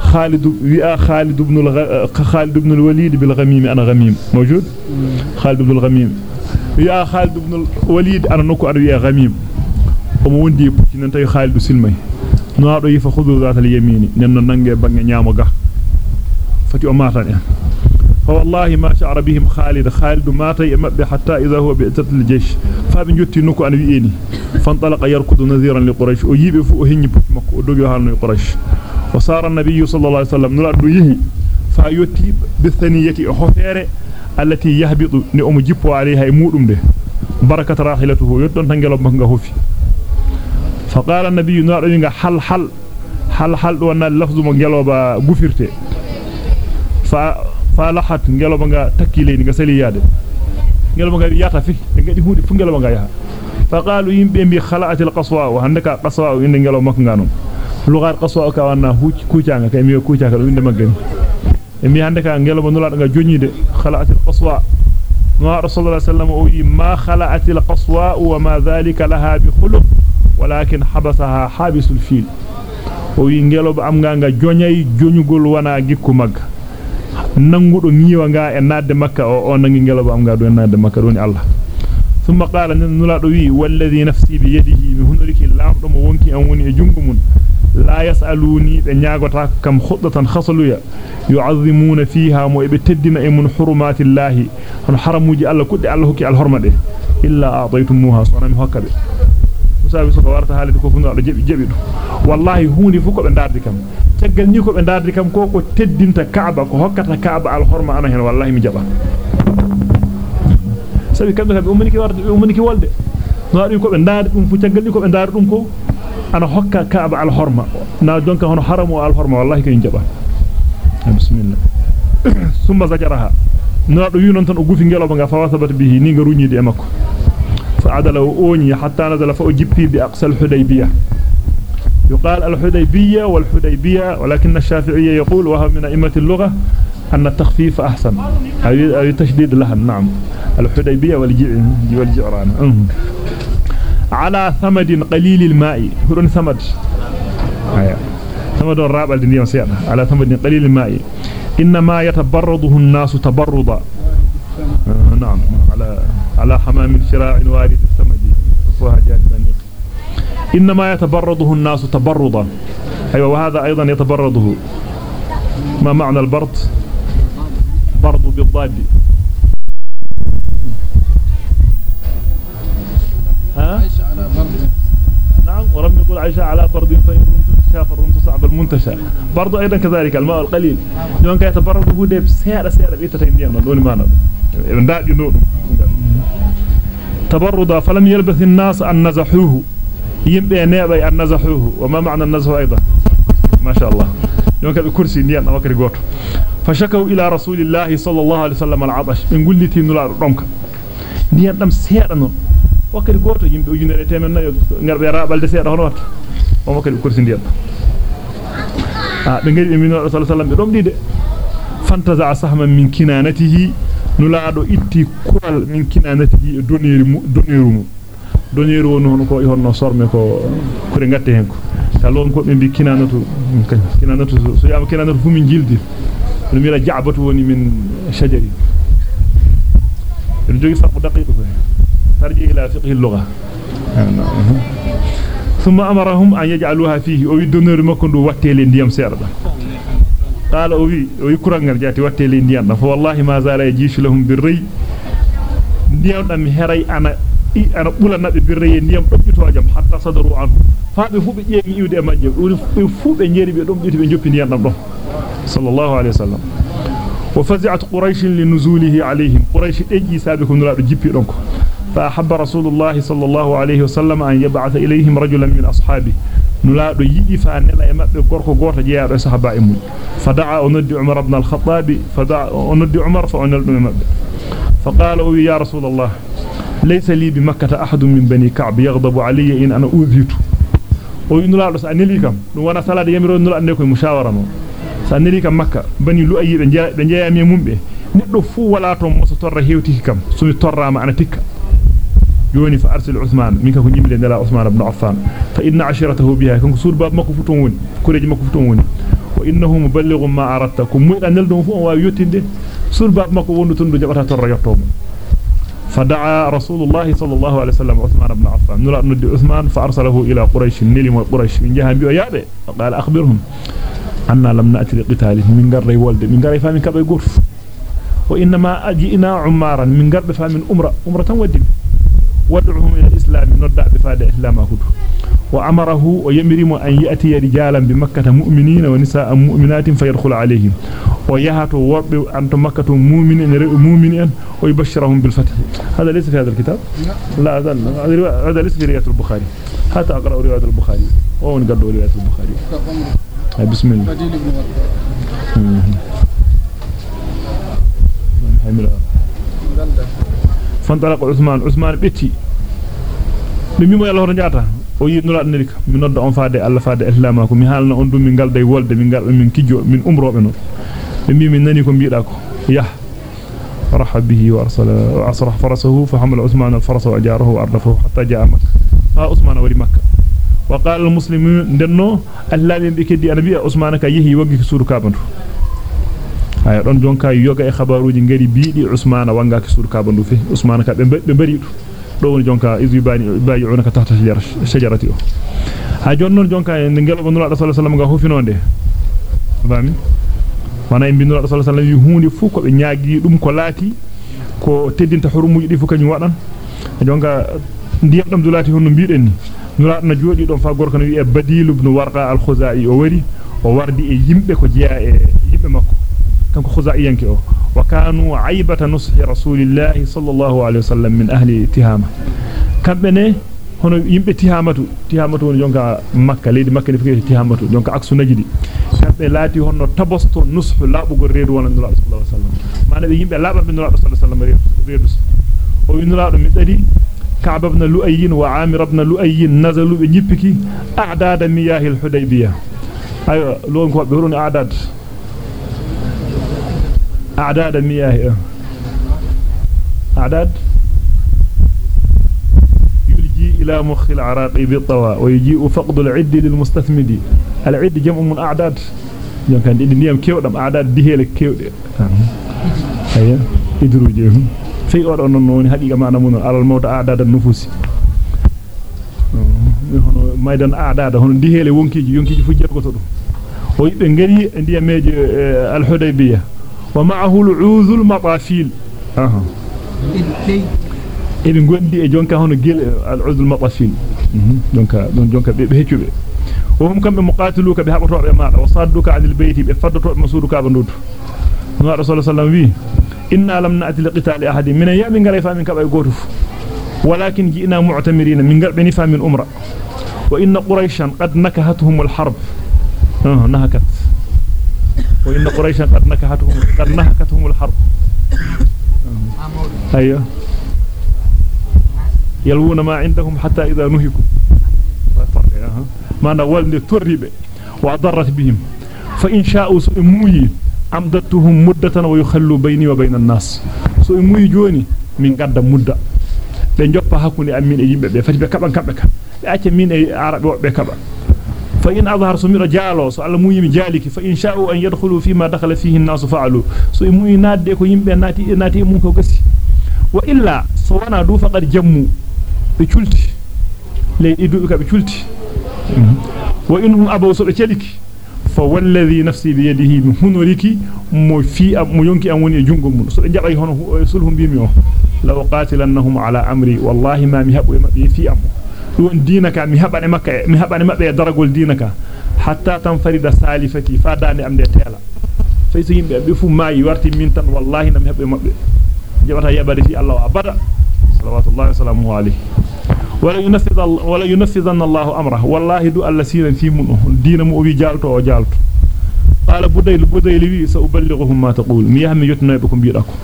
خالد ويا خالد بن الغ... خالد بن الوليد بالغميم أنا غميم موجود خالد بن الغميم ويا خالد بن الوليد أنا نكو أنا ويا غميم omo wondi pucci nan tawi khalidu silmay no do yifa khudu zatal yamini nenno nange bange nyaamo ga fati o matan en fa wallahi ma sha'ara bihim khalid khalid mata yambe hatta idha huwa bi'tat al-jaysh fa bi jotti nuko an wi'eni fantalaqa yarkudu nadhiran li quraish o yibe fu o hinni pucci makko o dogi halno quraish wa sara an-nabiy sallallahu alayhi wasallam nula do yihi fa yotti bi thaniyati hofere allati yahbitu ni o mo jippo alayha e mudum de barakat rahilatuhu yoddon tangelo makko ga hofi فقال النبي نار ان حل حل حل حل وأنا لفظ ما غلوبا غفرتي ف فلحت غلوبا تاكي لي نغا سلي ياد غلوبا ياتا في غادي هودي فو غلوبا يا. فقالوا يم بي خلعت القصوى وهنك قصوى إن غلوب ماك غانو لو غار قصوى كانا هوج كوتيان كاي مي كوتيان كاي ويند ماك مي هانكا غلوبا نولا دا جوني دي خلعت القصوى نار رسول الله صلى الله عليه وسلم ما خلعت القصوى وما ذلك لها بخلق. بخلق ولكن حبسها حابس الفيل وي ngeloba am nga nga joñay joñugol wana gikku magga nangudo ngiwa nga e nadde makka o o nangi ngeloba am nga do nadde makka doni allah thumma qala nula do wi walladhi nafsi bi yadihi mi hunuriki lamdo mo wonki an woni e jungo mun la yasaluni be nyaagota kam khuddatan khasaluya yu'azzimuna fiha mo be teddina e mun hurumatillahi hon haramuji allah kudde allah hokki al hormade illa a'taytumuha sonami hokkabe musabi so ko warta haalide ko fundo do jebi jebi do wallahi hundi fu ko be dardi kam tagal ni ko be dardi kam ko ko teddinta kaaba ko hokkata kaaba al horma ana hen wallahi mi jaba sabi kambe kambe umani ki warde umani ki wolde no adi ko be dardi dum fu tagal ni ko be dardi dum ko ana hokka kaaba al horma na donka hono haramu al horma wallahi kay jaba bismillah summa zakaraha no do wi non tan o gufi ngeloba nga fa wasabat bihi ni nga ruñidi e makko فعدل وأوني حتى نزل فأجبي بأقصى الحديبية. يقال الحديبية والحديبية ولكن الشافعية يقول وهو من أئمة اللغة أن التخفيف أحسن. أي تشديد لها نعم. الحديبية والجعران. على ثمد قليل الماء. هرون ثمد. ثمد الرابع على ثمد قليل الماء. إنما يتبرضه الناس تبرضا نعم على على حمام شراع وارد السمد. فوها جات بنيق إنما يتبرضه الناس تبرضا أيوة وهذا أيضا يتبرضه ما معنى البرد؟ برض بالضاد. ها؟ نعم ولم يقول عيشة على برد فإن رمت شاف الرمت صعب المنتشى. برضو أيضا كذلك الماء القليل. دون كي يتبرضه ديب سيارة سيارة. بيتتين ديانا دون معنى تبردا فلم يلبث الناس أن نزحوه. يمبي نيبي أن نزحوه. وما معنى النزح أيضا؟ ما شاء الله. يونك بكرسي نيان وكري غوتو فشكوا إلى رسول الله صلى الله عليه وسلم العطش. من قلتي نلا رمك. نيان دم سيئة نون وكري يمبي أجنري تيمن نيو. نغربي رابل دي سيئة هنوات وما كري بكرسي نيان. آه من رسول الله صلى الله عليه وسلم رمدي فانتزع سهما من كنانته. Nulaado itti kural min kinanati doneri doneru mu doneru woni hono ko honno sorme ko kure ngatte hen ko talon ko be bi kinanatu kinanatu so yama kinanatu fu min jildi dum mira ja'batu woni min shajari dum jogi farqu daqiq ko tarji ila fiqh al-lugha ثم امرهم ان يجعلوها فيه أو مكو دو واتele ndiyam serda قال أوي أوي كرانغال جاتي واتي لي نديان فوالله ما زال يجيش لهم بالري نديان دم هري أنا أنا بولا نبي بالري نديان دبيتو أجم حتى صدروا عنه. فابي فوبي جيمي يودي ماجم فوبي نيري بي دوم ديتي بي جوبي نديان دم صلى الله عليه وسلم. وفزعت قريش لنزوله عليهم. قريش أجي سابكم لا جيبي دونكو فأحب رسول الله صلى الله عليه وسلم أن يبعث إليهم رجلا نلا دو ييغي فا نلا يمب غورخو غوتا جيا دو فدعا ونودي عمر بن الخطاب فدعا ونودي عمر فونل دو مب فقال يا رسول الله ليس لي بمكه احد من بني كعب يغضب علي ان أنا اوذيت أو نلا دو سانلي كام دو وأنا صلاه يمرو نلا اندي سانلي كام مكه بني لؤي بنجا بنجا يامي مومبه نيدو فو ولا تو موسو تور هيوتي كام سومي تورام أنا تيكا يوني فأرسل عثمان منك كن يملي نلا عثمان بن عفان. فإن عشرته بها كن سور باب مكفتون كوريج مكفتون وإنه مبلغ ما أردتكم. عرضتكم مئة نلدهم فوق ويوتين دي سور باب مكفتون تنب جبتها ترى يطوم. فدعا رسول الله صلى الله عليه وسلم عثمان بن عفان. نلا ندي عثمان فأرسله إلى قريش نلم قريش. من جهة بيو يابي فقال أخبرهم أننا لم نأتي لقتال من قرر والد من قرر فامي كبير غرف وإنما أجئنا عمارا. من قرب فامي أمرا أمرا تنودي ودعهم إلى الإسلام ندع بفادة إسلامه وأمره ويمرم أن يأتي رجالا بمكة مؤمنين ونساء مؤمنات فيدخل عليهم ويهاتوا ورب أنتم مكة مؤمنين مؤمنين ويبشرهم بالفتح هذا ليس في هذا الكتاب لا هذا هذا ليس في رواية البخاري حتى أقرأ رواية البخاري وهو نقرأ رواية البخاري بسم الله فانطلق عثمان عثمان بيتي بميمو يالله رجعتا nodda on faade alla faade islama ko mi halna on dum min galday wolde min galbe min kijjo min umrobe non be mi min nani ko biida ko. Yah رحب به وارسل واسرح فرسه فحمل عثمان الفرس واجاره واردفه حتى جاء مكه فعثمان ولي مكه وقال المسلمون دنو الله بي كدي أنا بي عثمان كا يهي وغي سور كابندو ay don jonka yoga e khabaruji ngari biidi usmana wanga ke sur kabandu fi usmana ka be be bari do woni jonka izibani bayi'una ka tahta shajarati ha jonnon jonka en ngel bo nula sallallahu alaihi wasallam ga hofinonde bami wana en binura sallallahu alaihi wasallam hunde fu ko be nyaagi dum ko laati ko teddinta hurumuji di fu kanyum wadan jonka ndiyam dum dulati honno biiden ni nula na jodi don fa gorko no wi e badil ibn warqa al-khuzai o wari o wardi e yimbe ko jeya e yimbe makko kanko khuzai yanke o wa kanu aibata nushi rasulillahi sallallahu alaihi wasallam min ahli tihama kambe ne hono yimbe tihamatu tihamatu woni jonka makka leydi makka ne fi tihamatu jonka aksu najidi kambe laati honno tabosto nushu labugo reedu wona nula sallallahu alaihi wasallam mana be yimbe laba be nula sallallahu alaihi wasallam reedu o winula do mi dadi كعب بن لؤي وعامر بن لؤي نزلوا بنيبكي أعداد مياه الحديبية أيوة لون كوا بيقولون أعداد أعداد مياه أعداد؟ يلجي إلى مخ العراق بالطواء ويجيء فقد العد للمستثمد العد جمع من أعداد. يوم كان دي نيام كيودم أعداد ديهل كيود أيوة إدروجهم في أور أن نوني حقيقة معنى من على الموت أعداد النفوس. maydan aadaada hono dihele wonkiji yonkiji fu jergoto dum o yibbe ngari ndiyameje al-hudaybiyah ومعه العوز المطاسيل. أها. ابن غندي إيه جونكا هون جيل العوز المطاسيل. دونك دونك بهتوبي وهم كم مقاتلوك بهبطوا بما وصدوك عن البيت بفدتوا مسودك بنود نبي الرسول صلى الله عليه وسلم وي ان لم نأتي لقتال أحد. من يام غري فامن كبا غوتف ولكن جئنا معتمرين من غير بني فامن عمره وإن قريشا قد نكهتهم الحرب. نهكت. وإن قريشا قد نكهتهم قد نهكتهم الحرب. أيوه. يلوون ما عندهم حتى إذا نهكوا. ما نولد ترب وأضرت بهم. فإن شاءوا سئموي أمدتهم مدة ويخلوا بيني وبين الناس. سئموي جوني من قد مدة. be joppa hakkunde amin e yimbe be fati be kaban kabbe ka be e muyi nadde ko yimbe nati nati mun ko gasi wa illa so wana du faqad jammu be culti leydi dubi ka be culti wa inhum abaw so be celiki fa walladhi nafsi bi yadihi min hunuriki mo fi mo yonki am woni e jungo mun so be jabay hono sulhum bimi o law qatilannahum ala amri wallahi ma mi habu mabbe fi am دون دينك مهبان مكة مهبان حتى تنفرد سالفتي فداني نعم أمد تعالى فيسين بيفهم ما يورت من تن والله نم هب مب جبرها يا بريسي الله أبدا صلوات الله وسلامه عليه. ولا ينفذ ولا ينفذ أن الله أمره. والله دو الله في منه. دين مؤبي جالته وجالته قال بديل بديل لي سأبلغهم ما تقول. ميهم يتنا بيراكم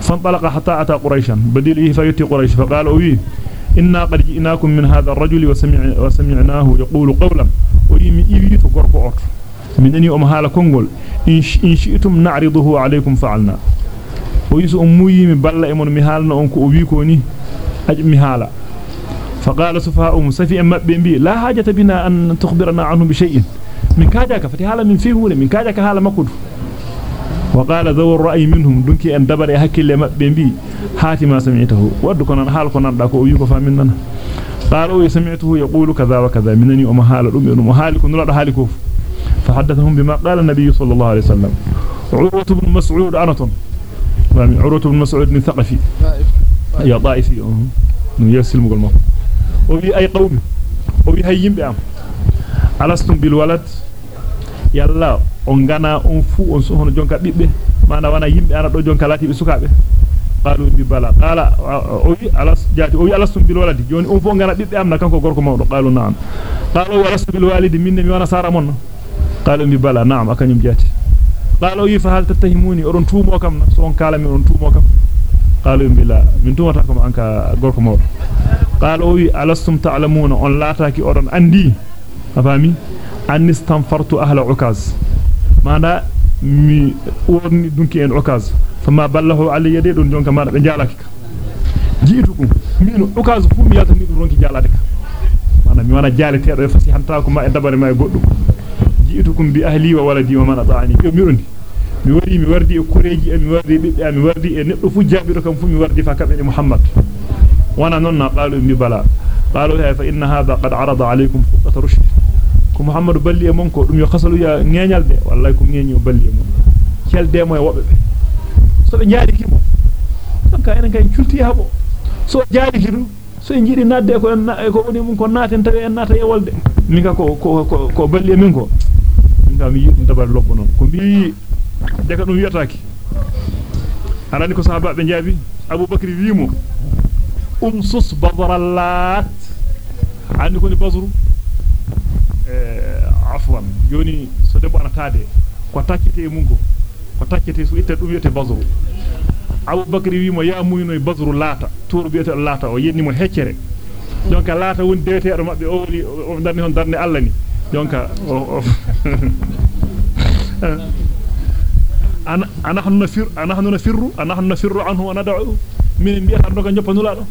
فانطلق حتى أتى قريشا. بديل إيه فيتي قريش فقال أوي إنا قد جئناكم من هذا الرجل وسمع وسمعناه يقول قولا. إيويت غرق أوت من أني أم هالا كونغول. إن شئتم نعرضه عليكم فعلنا. ويسو أموي من بلا إمون مهالنا أنكو أبيكوني. أج مهالا فقال سفهاء سفي أما بي لا حاجة بنا أن تخبرنا عنه بشيء. من كاجاك فتهالا من فيه من كاجاك هالا مكدو وقال ذو الرأي منهم دونكي أن دبر hati ma sami'tahu waddu konan hal ko nanda ko wi ko famin قالوا سمعته يقول كذا وكذا. منني وما حال دم انه حالك نلا حالك فحدثهم بما قال النبي صلى الله عليه وسلم. عروة بن مسعود أنتم عروة بن مسعود بن ثقفي. يا طائفي. يسلم قول ما وبي أي قوم؟ وبي هيم بأم. ألستم بالولد؟ يلا. On gana on fu on so hono jonka bibbe mana wana yimbe ana do jonka lati be sukaabe qalu bi bala qala o wi alas jati o wi alastum bil waladi joni on fu gana bibbe amna kanko gorko mawdo qalu na'am qalu alastum bil walidi minni mi wana sara mon qalu bi bala na'am akanyum jati qalu wi fa hal tattahimuni oron tuumo kam so on kala mi on tuumo kam qalu bila min tumata kam anka gorko mawdo qalu wi alastum ta'lamuna on lataki oron andi afami annistanfartu ahla ukaz manda mi wonni dunki en okaz fama ballahu alayya de don jonka manda be jalaki ka jiitu kum min okaz fu mi yalta mi dum ronki jalade ka manda mi wana jaleteedo e fasi hanta ko ma e dabare ma e goddum jiitukum bi ahli wa waladi wa man ata'ani yo mi rondi mi wari mi wardi e koreji e mi wardi e bibbe mi wardi e neddo fu jabido kam fu mi wardi fa kabe muhammad wana nonna qalu mi bala qalu fa inna hadha qad arada alaykum fuqata rushd ko muhammadu balli e mon ko dum yo khasalu ya ngeñalde wallahi ko ngeñi balli e mon celde mo e wobbe be so be jaari kimo donc enen kay culti habo so jaari kidu so en jidi nadde ko en ko woni mun ko naten tawi en nata e wolde min ka ko ko ko balli e min ko min ka mi yidum dabar lobbo non ko bi de ka dum wiyataaki arani ko sahaba be jaabi abubakar wimo umsus badrallat andi ko ni bazru afwan joni so debbo ana taade ko takkete e mungo ko takkete so itta dum yete bazru Abu Bakri wi mo ya muyno e bazru laata tour biete laata o yenni mo heccere donc laata woni deweteedo mabbe o woni o darni hon darne Allah ni donc ana ana hanno ana hanno firru ana hanno firru anhu wa nad'u min bi'ata do ka nyopanula do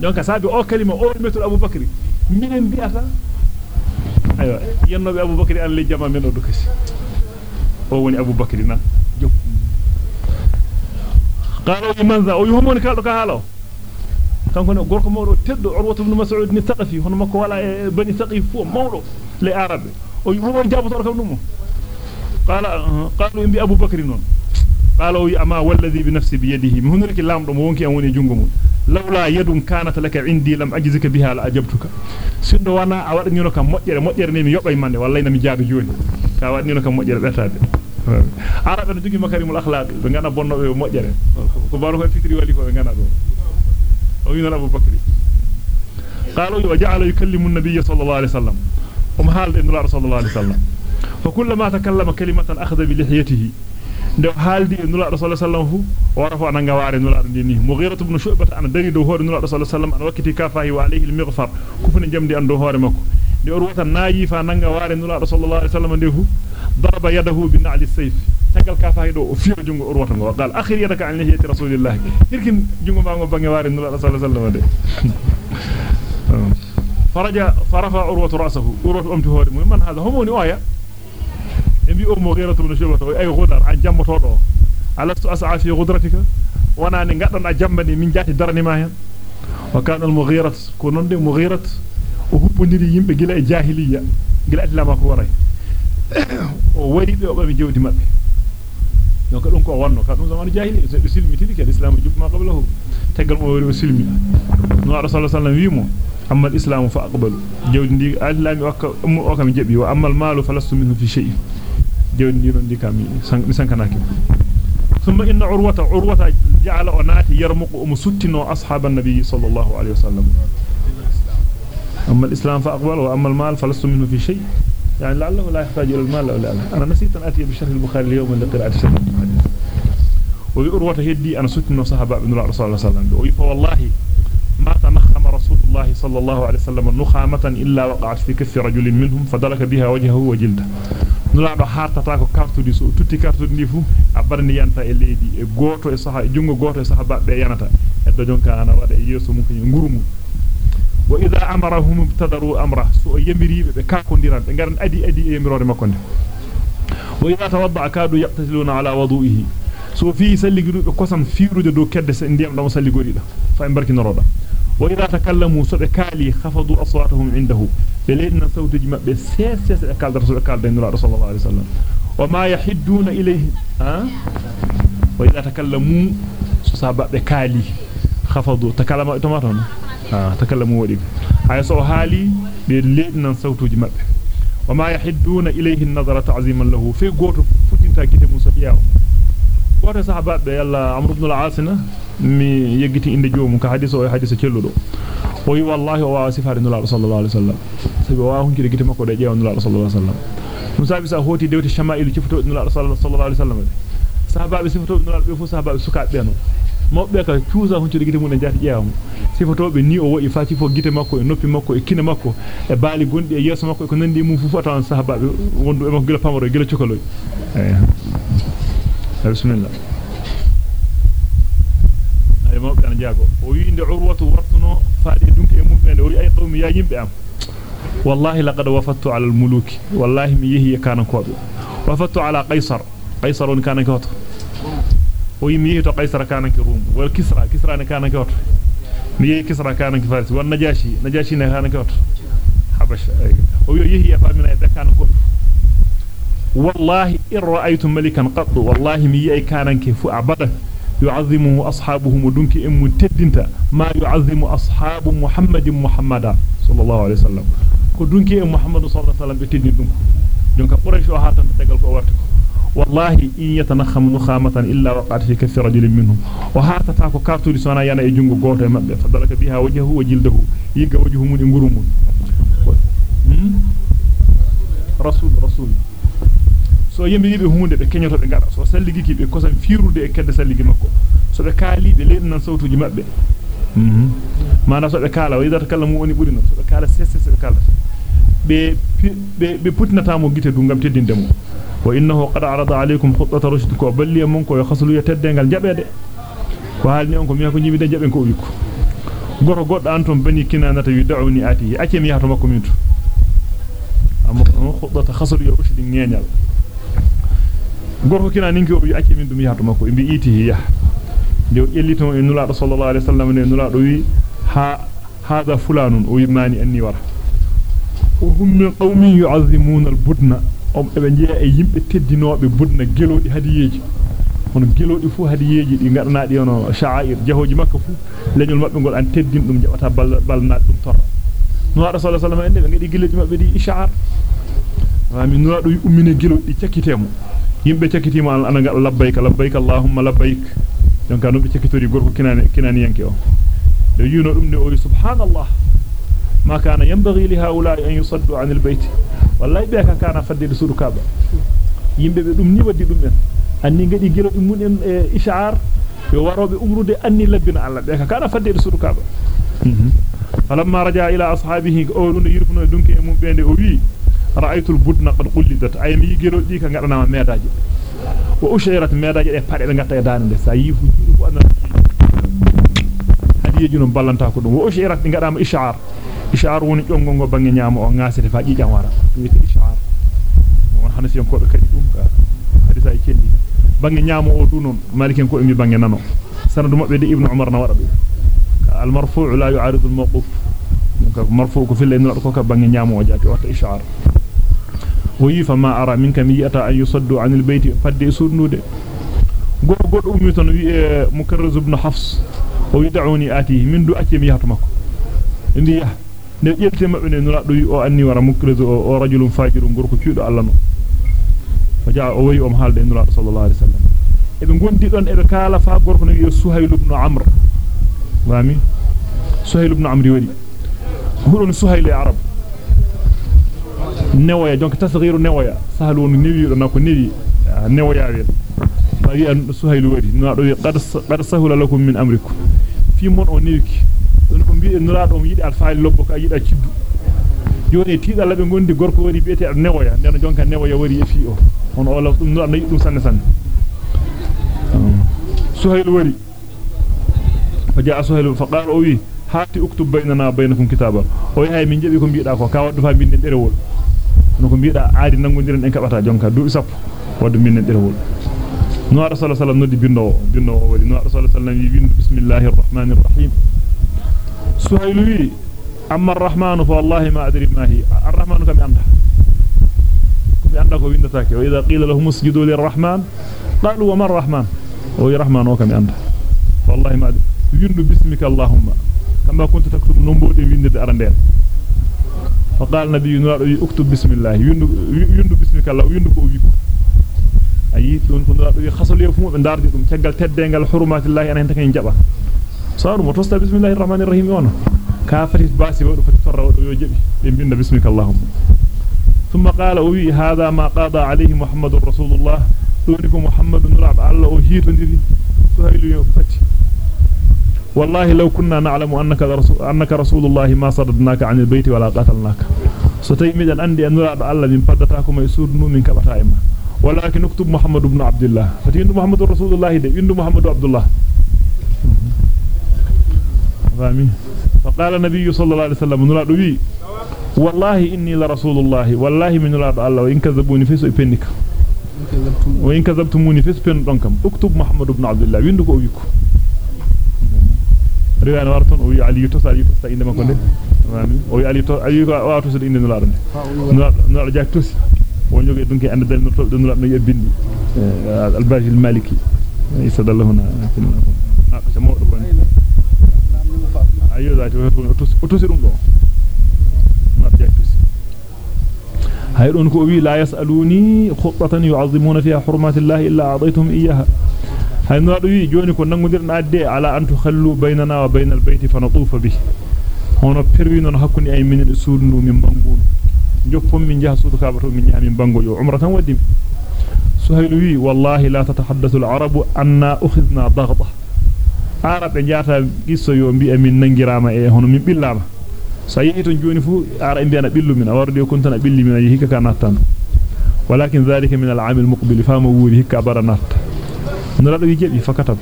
donc sabi o kalima o metul Abu Bakri minen bi'ata an le jama men o do kasi o woni Abu Bakri nan jop qalo man za o yumon kaldo ka halo kanko ne gorko mawdo teddo urwatu ibn mas'ud ni thaqafi hono makko wala e bani thaqif fu mawdo le arabe o yumon jabato kam dum قال قالوا ان ابو بكر نون قالوا اما والذي بنفسي بيده من هنالك لامدو wonki an woni jungo mun لولا يد كانت لك عندي لم أجزك بها لاجبتك سندو وأنا أودني نكم مودير مودير ني يوباي ماندي والله نمي جابي جوني. ان وادني نكم مودير بتاد عرب دغي مكرم الأخلاق. غانا بونو مودير كبارو فيتري ولي كو غانا دو ابو بكر قالوا وجعل يكلم النبي صلى الله عليه وسلم. أم حال إن الرسول صلى الله عليه وسلم. فكلما تكلم كلمة أخذ بلحيته. بن شعبة أنا دري دو هور نلا رسول الله صلى الله عليه وسلم أنا وكتي كافاه وعليه المغفر كفن جمدي أن دو هور مكو دي أروة نايي فنغا واري نلا رسول الله صلى الله عليه وسلم ديه ضرب يده بنعل السيف تقل كافاه دو فيو جنغ أروة وقال أخر يدك عن لحية رسول الله يمكن جنغ ما بانغ واري نلا رسول الله صلى الله عليه وسلم فرجع فرفع أروة رأسه أروة أمته هور من هذا هم ونوايا embi o mo gheratu no shebata ay godar an jammoto do alastu as'a fi gudratika wana ne gaddan a jambani min jati darani ma hen wa kana al mughirat ko non de mughirat o hubbondiri yimbe gila e jahiliya gila adlama ko waray o wari be o bami jewdi mabbe donc dum ko wonno ka dum zaman jahiliya so be silmi tidi ke islam jubma qablahu tegal mo wari o silmi no rasul sallallahu alaihi wasallam amma al islam fa aqbalu jewdi ndi adlami o kam jebi wa amma al malu falastu minhu fi shay'in ثم إن عروة عروة جعل أنات يرمق أم ستنو أصحاب النبي صلى الله عليه وسلم. أما الإسلام فأقبل وأما المال فلست منه في شيء. يعني لعله لا يحتاج إلى المال ولا لا. أنا نسيت أن أتي بشرح البخاري اليوم لقراءة شرح الحديث ويروى هدي أنا ستنا صحابة ابن الله صلى الله عليه وسلم. ويف والله ما تنخم رسول الله صلى الله عليه وسلم نخامة إلا وقعت في كف رجل منهم فدلك بها وجهه وجلده. Nulaado hartata ko kartudi so tutti kartudi ni fu abarni yanta e leedi e goto e saha jungo goto e sahaba be yanata e do jonka ana wada e yeso mun ko ngurumu wa idha amarahum ibtadaru amra so yemiribe be kakondiran be garan adi adi e yemirode makko nde wa idha tawadda kadu yaqtasiluna ala wudu'ihi so fi salligirube kosam fiirude do kedde se ndiyam dum salligori da fa en barkinoroda wa idha takallamu so be kali khafadu aswatahum indahu بلين صوتج مبه سيس سيس قال رسول قال بين الله صلى الله عليه وسلم. وما يحدون إليه ها؟ وإذا تكلموا صابا بكالي خفضوا. تكلموا تماتون ها تكلموا ودي. هاي سو حالي؟ بلين صوتج مبه وما يحدون إليه النظر تعظيما له. في غوتو فتنتا كيده موسى goto sahababe yalla amr ibn al-asina mi yegiti inde joomu ka hadiso e hadiso celludo o yi wallahi o wa sifare nula sallallahu alaihi wasallam sabi wa hunki gite makko de jeewa nula sallallahu alaihi wasallam dum sabi sa hoti dewti shamailu cifoto nula sallallahu alaihi wasallam sahababe sifoto nula be fu sahababe suka be no mobbe ka cuusa hunki gite mun jati jeewa sifotobe ni o wodi fati fo gite makko e noppi makko e kina makko e baali gondi e yeso makko ko nandi mum fu fata on sahababe wondu e makko gila pamaro gila cokoloy eh نعم، بسم الله. أي موقع أنا جاكو. وي عند عروة ورتنو فادي دونك يمبند وي أي قوم يا يمبام والله لقد وفدت على الملوك. والله مي هي كان كوب. وفدت على قيصر. قيصر كان كوت؟ وي مي تو قيصر كان كروم والكسرى كسرى كان كوت. مي كسرى كان فارس. والنجاشي نجاشي كان كوت. حبش. وي هي فامنا كان كوب والله إن رأيت ملكا قط والله مي أي كان كيف أبدا يعظمه أصحابه مدنك إم تدنت ما يعظم أصحاب محمد محمدا صلى الله عليه وسلم. كدنك إم محمد صلى الله عليه وسلم بتدن دنك دنك قريش وهاتا تقل قوارتك والله إن يتنخم نخامة إلا وقعت في كف رجل منهم. وهاتا تاكو كارتو لسانا يانا يجنغ قوته مبه فضلك بها وجهه وجلده. يقى وجهه من انقرم رسول رسول. So yembiibe hunde be kenyoto be ngada so salligiki be kosam firude e kedde salligi makko so be kaali be leednan sawtuji mabbe mhm mana so be kala wa idata kala mu woni buri non so be kala sesse be kala be be be putnata mo gite du ngam teddinde mo wa innahu qad arada alaykum khutata rushd ko balli mon ko khaslu ya teddengal jabede ko halni on ko mi ko nyibi de jaben ko wikko goto goddo anton bani kinanata wi da'uni ati acce mi yato makko mintu amma khutata khaslu ya rushd ngenyal gorko kina ninki o wi acci min dum yahto makko e mbi iti yah de ellito e nulaado sallallahu alaihi wasallam ne nulaado wi ha hada fulanun o yimani anni wara o hum min qawmin yu'azzimuna al-budna om ebe jeya e yimbe teddinobe budna gelodi hadiyeji hono gelodi fu hadiyeji di ngadanaadi ono sha'air jahoji makka fu lenyol mabbe gol an teddin dum jabata bal balnaade dum torra nulaado sallallahu alaihi wasallam ende be ngadi geleji mabbe di isha'ar wa min nulaado ummine gelodi ciakitemo yimbe cakkitima ana ngal labbayk labbayk allahumma labbayk donc anu be gorko kinane kinani yanke o de yuno dum ne o subhanallah ma kana yanbaghi li haula an yusaddu an albayt wallahi be ka kana fadde sudu kaaba yimbe be dum ni waddi dum en anni ngadi gelo dum mun en e ish'ar yo warobe umrude anni labbina alla be ka kana fadde sudu kaaba falamma raja ila ashabihi dum yirfuno dunki e mum bende o wi e jiru fu andana hadiyeji non ballanta ko dum wa ushayrat ngadama ish'ar ish'ar woni jongo go bangi nyaamo o ngasete fa jijam wara wiite ish'ar won hanafiyon ko be kadi dum ka hadisa e kelli bangi nyaamo o du non maliken ko mi bangi nano sanadu mabbe de ibnu umar na wara dum ka al marfu' la yu'aridu al mawquf ka marfu' ko fille no ko ka bangi nyaamo o jaati wata ish'ar وي فما أرى منك ميئة أن يصدوا عن البيت فدي سنود go goddo ummi ton wi mukarraz ibn hafs o yid'uni atihi min du acce mi yahto makko indi yah ne jelte mabbe ne nura do o anni wara mukarraz o rajulun fajirun gorko ciudo Allah no فجاء أوي أم حال دين صلى الله عليه وسلم ابن قندي دون ابن كالا فاقورك نبي سهيل بن عمرو وامي سهيل بن عمرو ولي هو سهيل عرب نويا دونك تصغير نويا سهلون نيوي دون كو نيوي نويا ويل فهي سهيل ولي نادو قد سهل لكم من امركم في من yida ciddu joni tiidalla be gondi gorko wari bi'ete ad newoya den jonka newoya wari e fi o on o law dum nuraado yidum sanne sanne suhayl wari faja suhayl fa qala o wi hati uktub baynana baynakum kitaba o yahay min jebi ko biida ko ka waddu fa binden derewol no ko biida aadi nangodiren en kabata jonka duubi sappo waddu binden derewol no rasul sallallahu noddi bindo bindo wari no rasul sallallahu wi bindu bismillahir rahmanir rahim سهيل وي أما الرحمن فوالله ما أدري ما هي الرحمن كم عنده كم عنده كم عنده وإذا قيل لهم اسجدوا للرحمن قالوا وما الرحمن هو الرحمن وكم عنده والله ما أدري يند باسمك اللهم كما كنت تكتب نمبود يند أرندين فقال النبي نور اكتب بسم الله. يند يند باسمك الله يند كو ويكو ayi don ko ndara do khasal yofu be dardi dum tegal teddengal hurmatillahi ana hen tan jaba صاروا متوسط بسم الله الرحمن الرحيم وأنا كافر باسي ودو فتفر ودو يجبي بين بسمك اللهم. ثم قال وي هذا ما قضى عليه محمد رسول الله. دونكم محمد نلعب الله وهيتندري سهيل يفتي والله لو كنا نعلم أنك رسول, أنك رسول الله ما صددناك عن البيت ولا قاتلناك ستيمد أن أندي أن نلعب الله من فدتاكم يسودنو من كبتائما ولكن اكتب محمد بن عبد الله فتيند محمد رسول الله دي يند محمد عبد الله فامي فقال النبي صلى الله عليه وسلم نلا دوي والله إني لرسول الله والله من لا الله وإن كذبوني فيسو إبنك وإن كذبتموني فيسو إبن دونكم اكتب محمد بن عبد الله ويندك أويكو ريان وارتون وي علي توسا علي توسا إنما كنت فامي وي علي تو علي واتو سد إن نلا رند نلا جاك توسي. ونجوغي دونكي أند دل نطلب دل نلا نيو بندي الباجي المالكي. يسد الله هنا ناقش موضوع ayo zati o tosi dum do mabbe tosi hay don ko wi la yasaluni khutbatan yu'azzimuna fiha hurmatillahi illa a'taytuhum iyyaha هاي نادوي جوني كون نانغودير نادي على ان تخلو بيننا وبين البيت فنطوف به هنا بيروي نون حكوني اي من السور نو من بانغون نيوبوم مي نجا سودو كابتو مي نيامي بانغو يو عمره تان وديم سهيل وي والله لا تتحدث العرب ان اخذنا ضغطه عرب نجاتا غيسو يو مي امين نانغيراما اي هونو مي بيلاما سايتو جوني فو ار امبينا بيلو مينا واردي كونتا بيلي مينا هيكا كاناتان ولكن ذلك من العام المقبل فما وودي هيكا برنات نلاد ويجيبي فكتب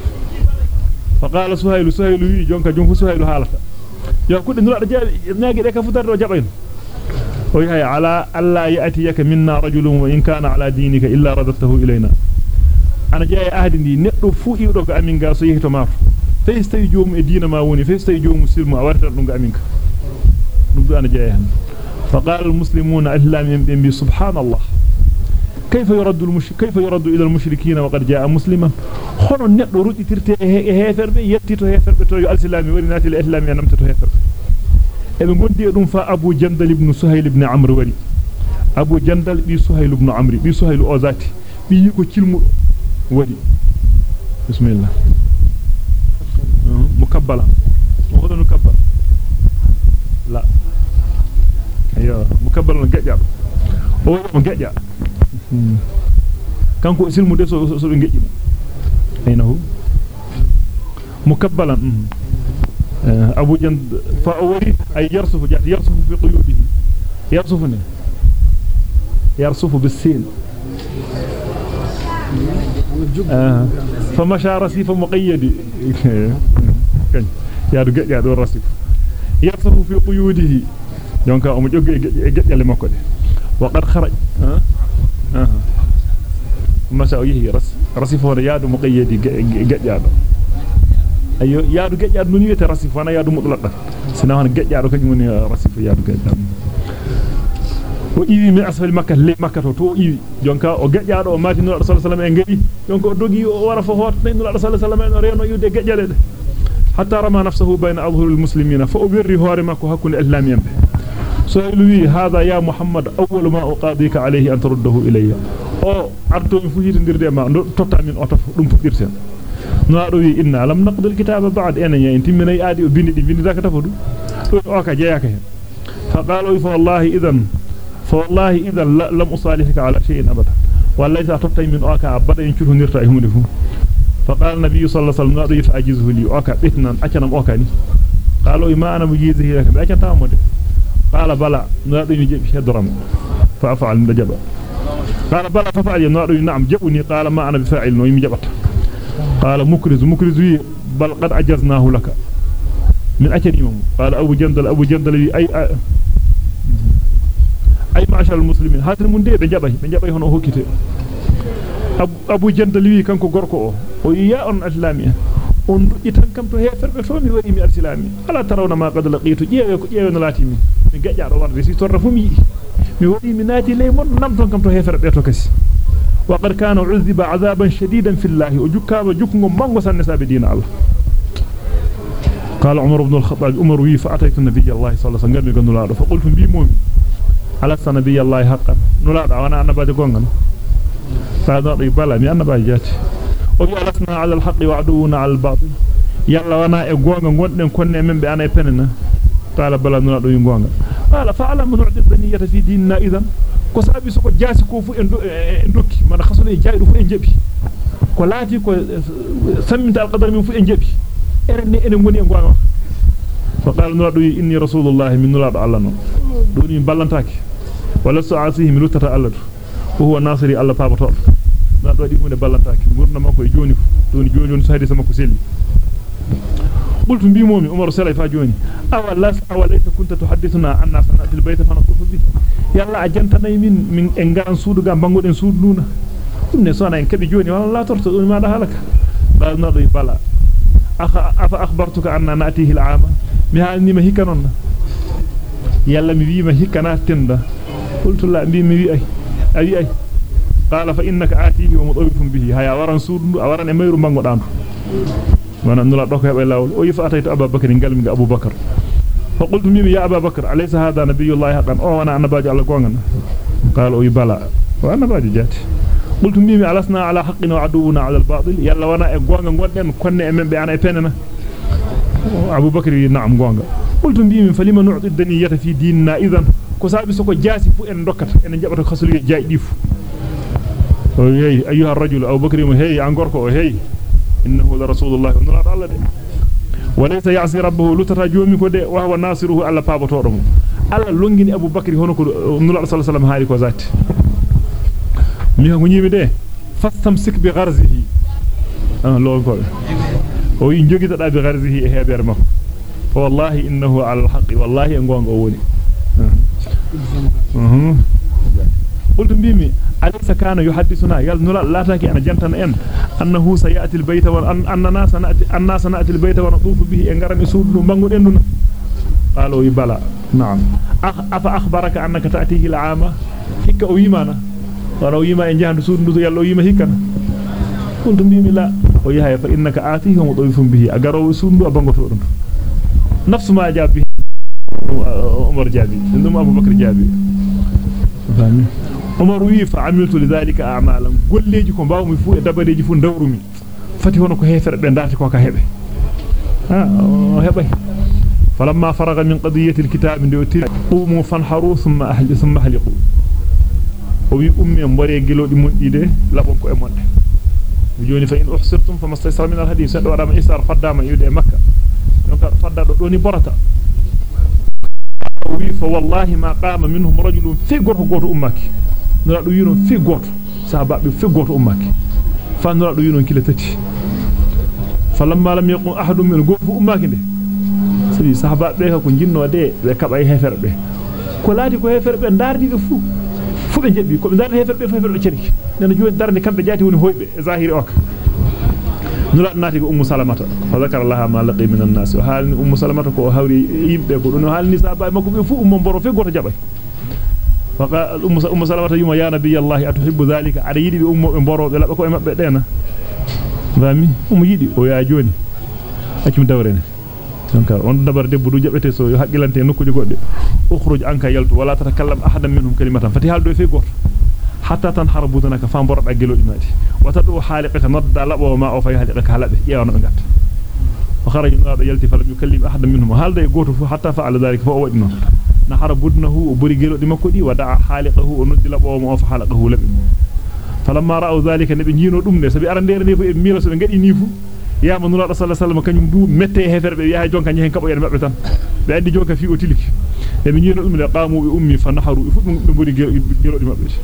فقال سهيل سهيل وي جونكا جونفو سهيل حالتا يا كود نلاد جابي ناغي ديكا فودارو جابين على الله ياتيك منا رجل وان كان على دينك الا ردته الينا أنا جاي اهدي ني فو ايدو امين غا سيهتو ماف فيستاي جوم ادينا ما وني فيستاي جوم سيرمو اورتر دونغ فقال المسلمون الا من الله كيف يرد المشرك كيف يرد إلى المشركين وقد جاء مسلما؟ خنو ندو رودي ترتي هيفر بي يتيتو هيفر بي تو الاسلامي وريناتي الاسلامي نمتتو هيفر ebe gondi dum fa Abu Jandal ibn Suhayl ibn Amr wari Abu Jandal bi Suhayl ibn Amr bi Suhayl ozati bi yiko cilmu wari bismillah مكبلا وهذا مكبل لا. أيوه. مكبلا ججا هو ججا kanko silmu de so so be ngejji ayna hu mukabbalan abu jand fa awri ay yarsufu jat yarsufu fi quyudihi yarsufu ne yarsufu bisin فمشى رصيف مقيد كان يادو جادو رصيف يرصف في قيوده دونك ام جوغي ججال مكو وقد خرج ها مشى يهي رصيف هو يادو مقيد ججادو ayo yaadu gejjaado non wiete rasif wana yaadu mutlaq sina hon gejjaado kanyum woni rasif yaadu gejjaado o iwi mi asfal makka le makka to to iwi jonka o gejjaado o mati nura sallallahu alaihi wasallam en gedi jonka o dogi o wara fo hot ne nura sallallahu alaihi wasallam en reno yude gejjale de hatta rama nafsuhu bayna adhhuril muslimina fa ubirri hore makko hakkunde islamiyambe سألوه هذا يا محمد أول ما أقاضيك عليه أن ترده إليه أو أرتو مفجير ندير ديما تطع من أطف رمفجير سين نعروي إنا لم نقض الكتاب بعد أنا يا إنتي من أي آدي وبيني دي بيني ذاك تفضل أوكا جاياك هين فقالوا فوالله إذن فوالله إذن لم أصالحك على شيء أبدا. والله إذا تطع من أوكا أبدا ينشره نرتعهم لهم فقال النبي صلى الله عليه وسلم نعروي فأجيزه لي أوكا إثنان أكنا أوكا قالوا إما أنا مجيزه لك أكنا تعمل ngado ni jebi hedram fa af'al ndajaba قال بلى ففعل. ينادو نعم جبني قال ما أنا بفاعل نو جبت قال مكرز مكرز بل قد أجزناه لك. من أجل يوم. قال أبو جندل أبو جندل أي أي معشر المسلمين. هات من دي بجبه بجبه هنا هو كتير. أبو جندل كانكو غوركو o ya on islamiya on itan kam to heferbe fo mi wari mi islami ala tarawna ma qad laqitu jeewe ko jeewe no lati mi mi gajja do warde si torra fu mi mi wadi mi naati ley mon nam ton kam to heferbe to kasi wa qad kana uziba azaban shadidan fillahi o jukkaba jukko mango sanne sabe dina allah قال عمر بن الخطاب عمر وي فاتيت النبي الله صلى الله عليه وسلم قال فقلت بي مومي على النبي الله حقا نولا وأنا أنا باجي غونغان فهذا بلا مي أنا باجي جاتي وجعلتنا على الحق وعدونا على الباطل يلا وأنا e e fi dinina idan ko sabi so ko jasi ko fu en dokki man khasule jaydu fu en jebi ko laati ko samminta alqadar min fu en jebi erne ene ngoni e gonga fa qala nuna do inni rasulullah min nula do allah no do ni ballantaki wala sa'asihi min lutata allah to huwa nasiri allah pabato na do di hunde ballantaki gurna makko e joni doni joni on sayde sama ko selli قلت بيمومي عمر سلا فا جوني اولا اوليس كنت تحدثنا ان سنات البيت فنطوف به يلا اجنتنا من من انغان سودو غام بانغودن سودونا dum ne sona en kabi joni wala la torto dum ma da halaka bal nadu bala akha afa akhbartuka anna natihi al'ama mi halni ma hikanon yalla mi wi ma hikana tenda qultu la bi قال فإنك آتيه ومطوف به. هيا وران سورن وران أمير مانغو دان وأنا أنه لا تركه إلا أول ويفا أتيت أبا بكر إن قال من أبو بكر. فقلت ميم يا أبا بكر أليس هذا نبي الله حقا؟ أو أنا أنا باجي على قوانا قال أوي بلا وأنا باجي جات. قلت ميم ألسنا على حقنا وعدونا على الباطل؟ يلا وأنا قوانا قوانا كنا أمين بيانا إبننا أبو بكر نعم قوانا قلت ميم فلما نعطي الدنيا في ديننا إذن؟ كسابي سوكو جاسي فو إن ركت إن جابتك خسلوية جاي ديفو. Walaysa ya'si rabbuhu lutata jomi ko de wa huwa nasiruhu alla pabotodo mo alla longini abubakar hono ko nura sallallahu alaihi wasallam haali ko zati mi ko nyimi de fastamsik bi gharzihi ah lo ko o yi jogita da bi gharzihi e hebere makko fa wallahi innahu ala al-haqqi wallahi en gonga o woni mhm قلت بيمي أليس كان يحدثنا؟ نلا لا تاكي أنا جنتنا إن أنه سيأتي البيت وأن أننا سنأتي أننا سنأتي البيت ونطوف به إن غرم يسود بانغو إننا قالوا يبلا نعم. أفا أخبرك أنك تأتيه العامة؟ هيك أويمانا ولو يما إن جهن سود نزو يالو يما هيكنا قلت بيمي لا. ويهاي فإنك آتيه ومطوف به. أغروا يسود بانغو تورن نفس ما جاب به. عمر جابي عندما أبو بكر جابي فاهمين؟ Umar wi fa amiltu lidhalika a'malan golleji ko bawmi fu e dabareji fu dawrumi fati hono ko hefere be darti ko ka hebe ha hebay falamma faraga min qadiyati alkitab ndi otir qumu fanharu thumma ahli thumma haliqu o wi ummi mbore gilodi mundide labon ko e monde joni fa in uhsirtum famastaysara min alhadith sado wadama isar faddama yude makka donc fadda do doni borata wi fa wallahi ma qama minhum rajulun fi gorko goto ummaki nura do yinon fi goto sahababe fi goto ummaki fa nura do yinon kila tati falamma lam yaqum ahadun min gofu ummaki de sabi sahababe ka ko jinno de be kabay heferbe ko laati ko heferbe dardi be fu fu be jebbi ko be dardi heferbe fu heferbe cerki nana joni darde kambe jati woni hoybe e zahiri ok nura naati ko ummu salamata fa zakara laha ma laqi min an-nas halni ummu salamata ko hawri yimbe ko don halni sahababe makko be fu ummo boro fi goto jabay فقال أم أم سلمة يما يا نبي الله أتحب ذلك؟ علي يدي أم امبورو لا كو امبه دهنا فامي أم يدي أو جوني. اكيم دورين دونك أون دبر ديب دو جابتي سو حقلانتي نوكو أخرج عنك يلت ولا تتكلم احد منهم كلمة. فتيحال دو في غور حتى تنحر بدنك فام برب اجلو جنادي وتدو حالقه مد لا أو ما أو في حالقه لا بي يانو غات وخرج نار يلت فلم يكلم احد منهم. هل ده غوتو حتى فعل ذلك فهو نحر بدنه وبري جلو دمكو دي ودع حالقه ونجد لبو موف حالقه لب فلما رأوا ذلك نبي جينو دمنا سبي أرندير نيفو إمي رسول نجد نيفو. يا من الله صلى الله عليه وسلم كان يمدو متى هفر بي. يا جون كان يهن كبو يعني يرمع بتان بعد جون كان في أتلك نبي جينو دمنا قاموا بأمي فنحروا. يفوت من بري جلو دمكو دي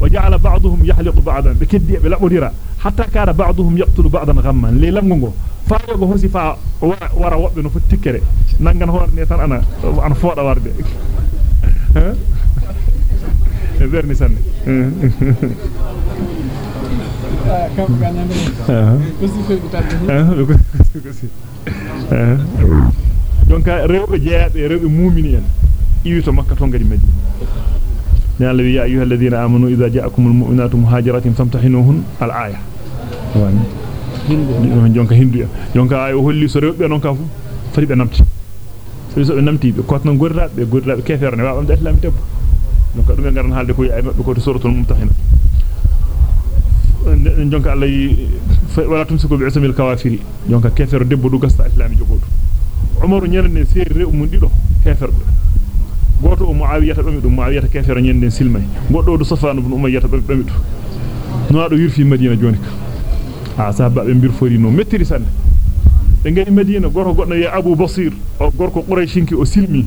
وجعل بعضهم يحلق بعضا. بكدي بلا مديرا حتى كان بعضهم يقتل بعضا غما. لي لمغو فايو هو سيفا ورا وبنو في تكري نانغان هور ني أنا أنا ان فودا ورد ها؟ ورني سن كم كان يعمل آه بس في بتاع آه دونك ريو جيات ريو مومنين يوتو مكة تونغري مدينة. نالوا يا أيها الذين آمنوا إذا جاءكم المؤمنات مهاجرات فامتحنوهن الآية. جونك هندو جونك آية هو اللي سريب جونك فريب نمت فريب نمت بقاطن غرر بغرر كثير نبأ أمد إسلام تب جونك دم يعرف حال دكوي أيام بقاط سورة الممتحنة. جونك علي ولا تمسكوا بعزم الكوافري جونك كثير دب بدو قصة إسلام جبود عمر ينير نسير رأو منديه كثير goto muawiyata bami dum muawiyata kefere nyenden silmay goddo do safan ibn umayyata bami bami no ado yurfi madina joni ka a sahaba be bir fori no mettiri sanne be ngani madina goto goddo ya abu basir o gorko quraishinki o silmi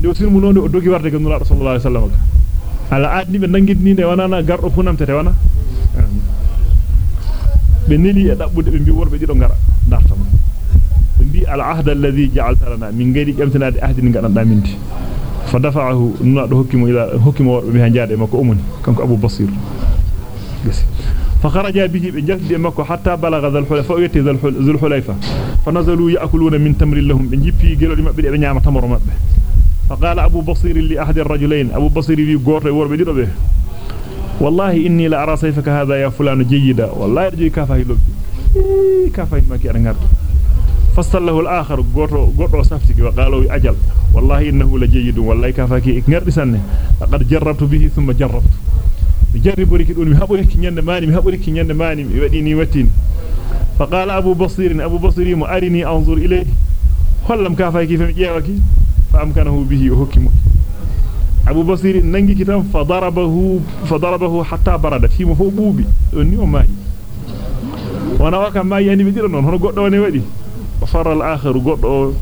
de o silmu nonde o dogi warde ga nula sallallahu alaihi wasallam ala adni be nangidni de wana na gardo funamtete wana be neli e dabbude be bi worbe dido ngara dartama be bi al ahda alladhi ja'alta min ngari jamtanade ahdi ni gadanda minti فدفعه نادو حكيم إلى حكيم وربه بها جاده مكو امني كانكو أبو بصير. فخرجا به مكو حتى بلغ ذا الحليفة يتي ذا الحليفة. فنزلوا يأكلون من تمر لهم. بنجيبي جلودي مبه be nyaama tamaro mabbe فقال أبو بصير لأحد الرجلين. أبو بصير بي غورto worbe dido be والله إني لأرى سيفك هذا يا فلان جيدا. والله يرجي كفاي لوبي كفاي ما كي رنغار فاستله الآخر. غورto goddo saftiki وقال أجل والله إنه لجيد والله كافاكي غير سنه لقد جربت به ثم جربت. جرب مي هبوريك نيند ماني مي هبوريك نيند ماني وديني وتين فقال أبو بصير أبو بصير ما أرني أنظر اليه هلم كافاكي فمي جيواكي فأمكنه به وحكمه أبو بصير نانغي كتام فضربه فضربه حتى برد في مفو بوبي ني أو ماي وأنا وكا ما يعني بيدير نون هو goddo ne wadi وفر الآخر قد [laughs]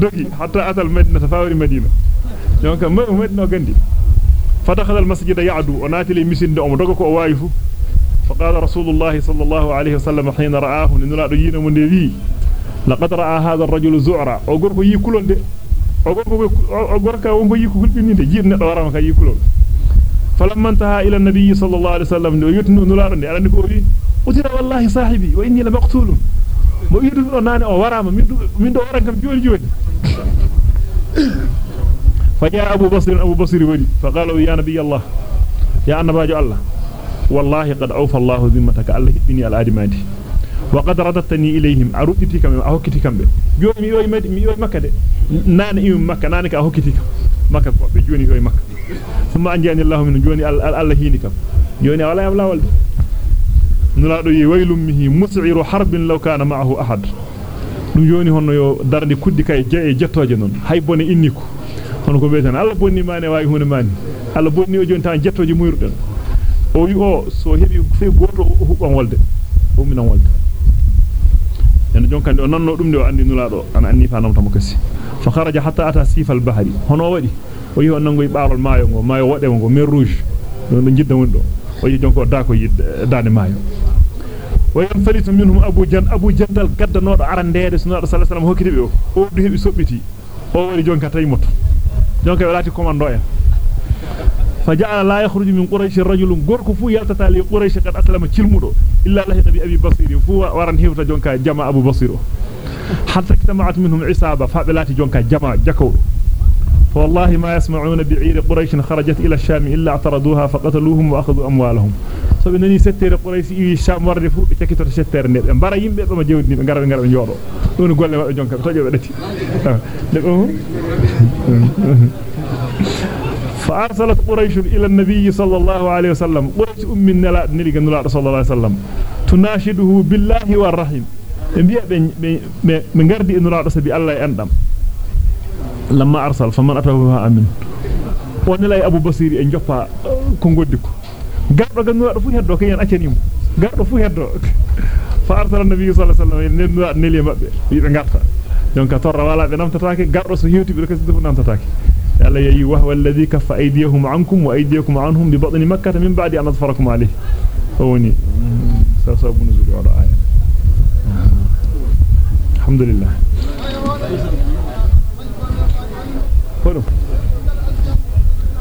دوكي حتى أتى المدينة فاوري مدينة. donc مدينة غندي فدخل المسجد يعدو وناتي لي مسين دو دوغو كو وايفو. فقال رسول الله صلى الله عليه وسلم حين رآه نلا دو يينا من دي لقد رأى هذا ذعرا أو غوركو ييكولون دي. ومبو ييكو فلبي دي. جير ندو ورام كا ييكولون فلما انتهى إلى النبي صلى الله عليه وسلم يتنو نلا دي. على نكو sahibi wa inni la maqtulun mo yidu do nane o warama min min do waran kam joni joni فجاء أبو بصير أبو بصير ولي فقالوا يا نبي الله يا أنباج الله والله قد أوفى الله ذمتك الله إني الآدمادي وقد رددتني إليهم أردتك من أهكتك من جوني ميوي مدي ميوي مكة نان إيوم مكة نانك أهكتك مكة جوني إيوي مكة. ثم أنجاني الله من جوني الله هينك جوني ولا يبلا ولد nulaado yi waylum mihi mus'iru harbin law kana ma'ahu ahad dum joni honno yo darde kuddi kay je jettoje non hay bone inniko hono ko beetan Allah bonni mane wawi hunde mani Allah bonni o joni tan jettoje muyruden o wi o so hebi fe goto hubban wolde o minan wolde en jonkande o nanno dum de o andi nulaado ana anni fa namta mo kasi fa kharaja hatta ata sifal bahri hono wadi o yi on nangoy baarol maayo ngo maayo wode ngo mer rouge don do jidda won do yidde dane maayo. وينفلت منهم أبو جن أبو جندل قد نور أرندير سنة صلى الله عليه وسلم هو بيو هو ده بيسوبتي هو ولي جون كتاي موت جون كولاتي كوماندويا فجعل لا يخرج من قريش الرجل غوركو فو يلتتا لي قريش قد أسلم تشلمدو إلا الله بي أبي بصير فو ورن هيوتا جون كا جمع أبو بصير حتى اجتمعت منهم عصابة فابلاتي جون كا جمع جكو فوالله ما يسمعون بعير قريش خرجت إلى الشام إلا اعترضوها فقتلوهم وأخذوا أموالهم. Settere ne be bara yimbe be ma jewdi be ngara be ngara be njodo don golle mabbe jonka tojo be dati de o فأرسلت قريش إلى النبي صلى الله عليه وسلم. قريش أم النلا نلي جنولا صلى الله عليه وسلم. تناشده بالله والرحيم. بيا من غردي رأى سبي الله لما أرسل فمن أتبعها أمن. وأنا لا أبو بصير إن جفا آه، كنغودكو قابل قنوة رفو يهدو كي ينأتنيم قابل رفو يهدو فأرسل النبي صلى الله عليه وسلم ينمو نليا مأبير يبن قابل يونك ترى والا بنام تتاكي قابل رسو يوتيب لكي سدفو نام تتاكي. يلا يأي وهو الذي كف أيديهم عنكم وأيديكم عنهم ببطن مكة من بعد أن أظفركم عليه. هوني سأصاب نزول على آية. الحمد لله.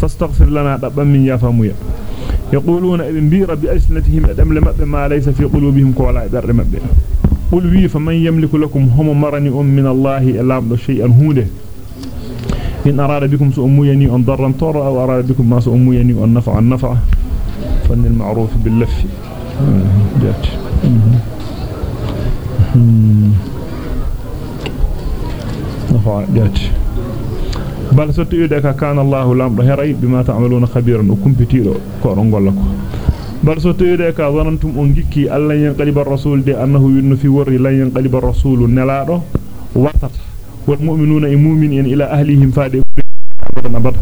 fastaghfir lana dabban min yafamuya يقولون ابن بير بألسنتهم أدم لمبه ما ليس في قلوبهم كولا إبر مبه قل وي فمن يملك لكم هم مرني أم من الله إلا عبد شيئا هوده. إن أراد بكم سأميني أن ضرا طر أو أراد بكم ما سأميني أن نفع النفع فن المعروف باللف. جات. نفع جات. بل ستو يدك كان الله لام هري بما تعملون خبيرا وكمبيتيرو كورون غولكو بل ستويده ka zanantum on gikki Allah yanqaliba rasul de annahu yunnu fi warri lan yanqaliba rasul nelado wartata wal mu'minuna e mu'minin ila ahlihim faade abadan abada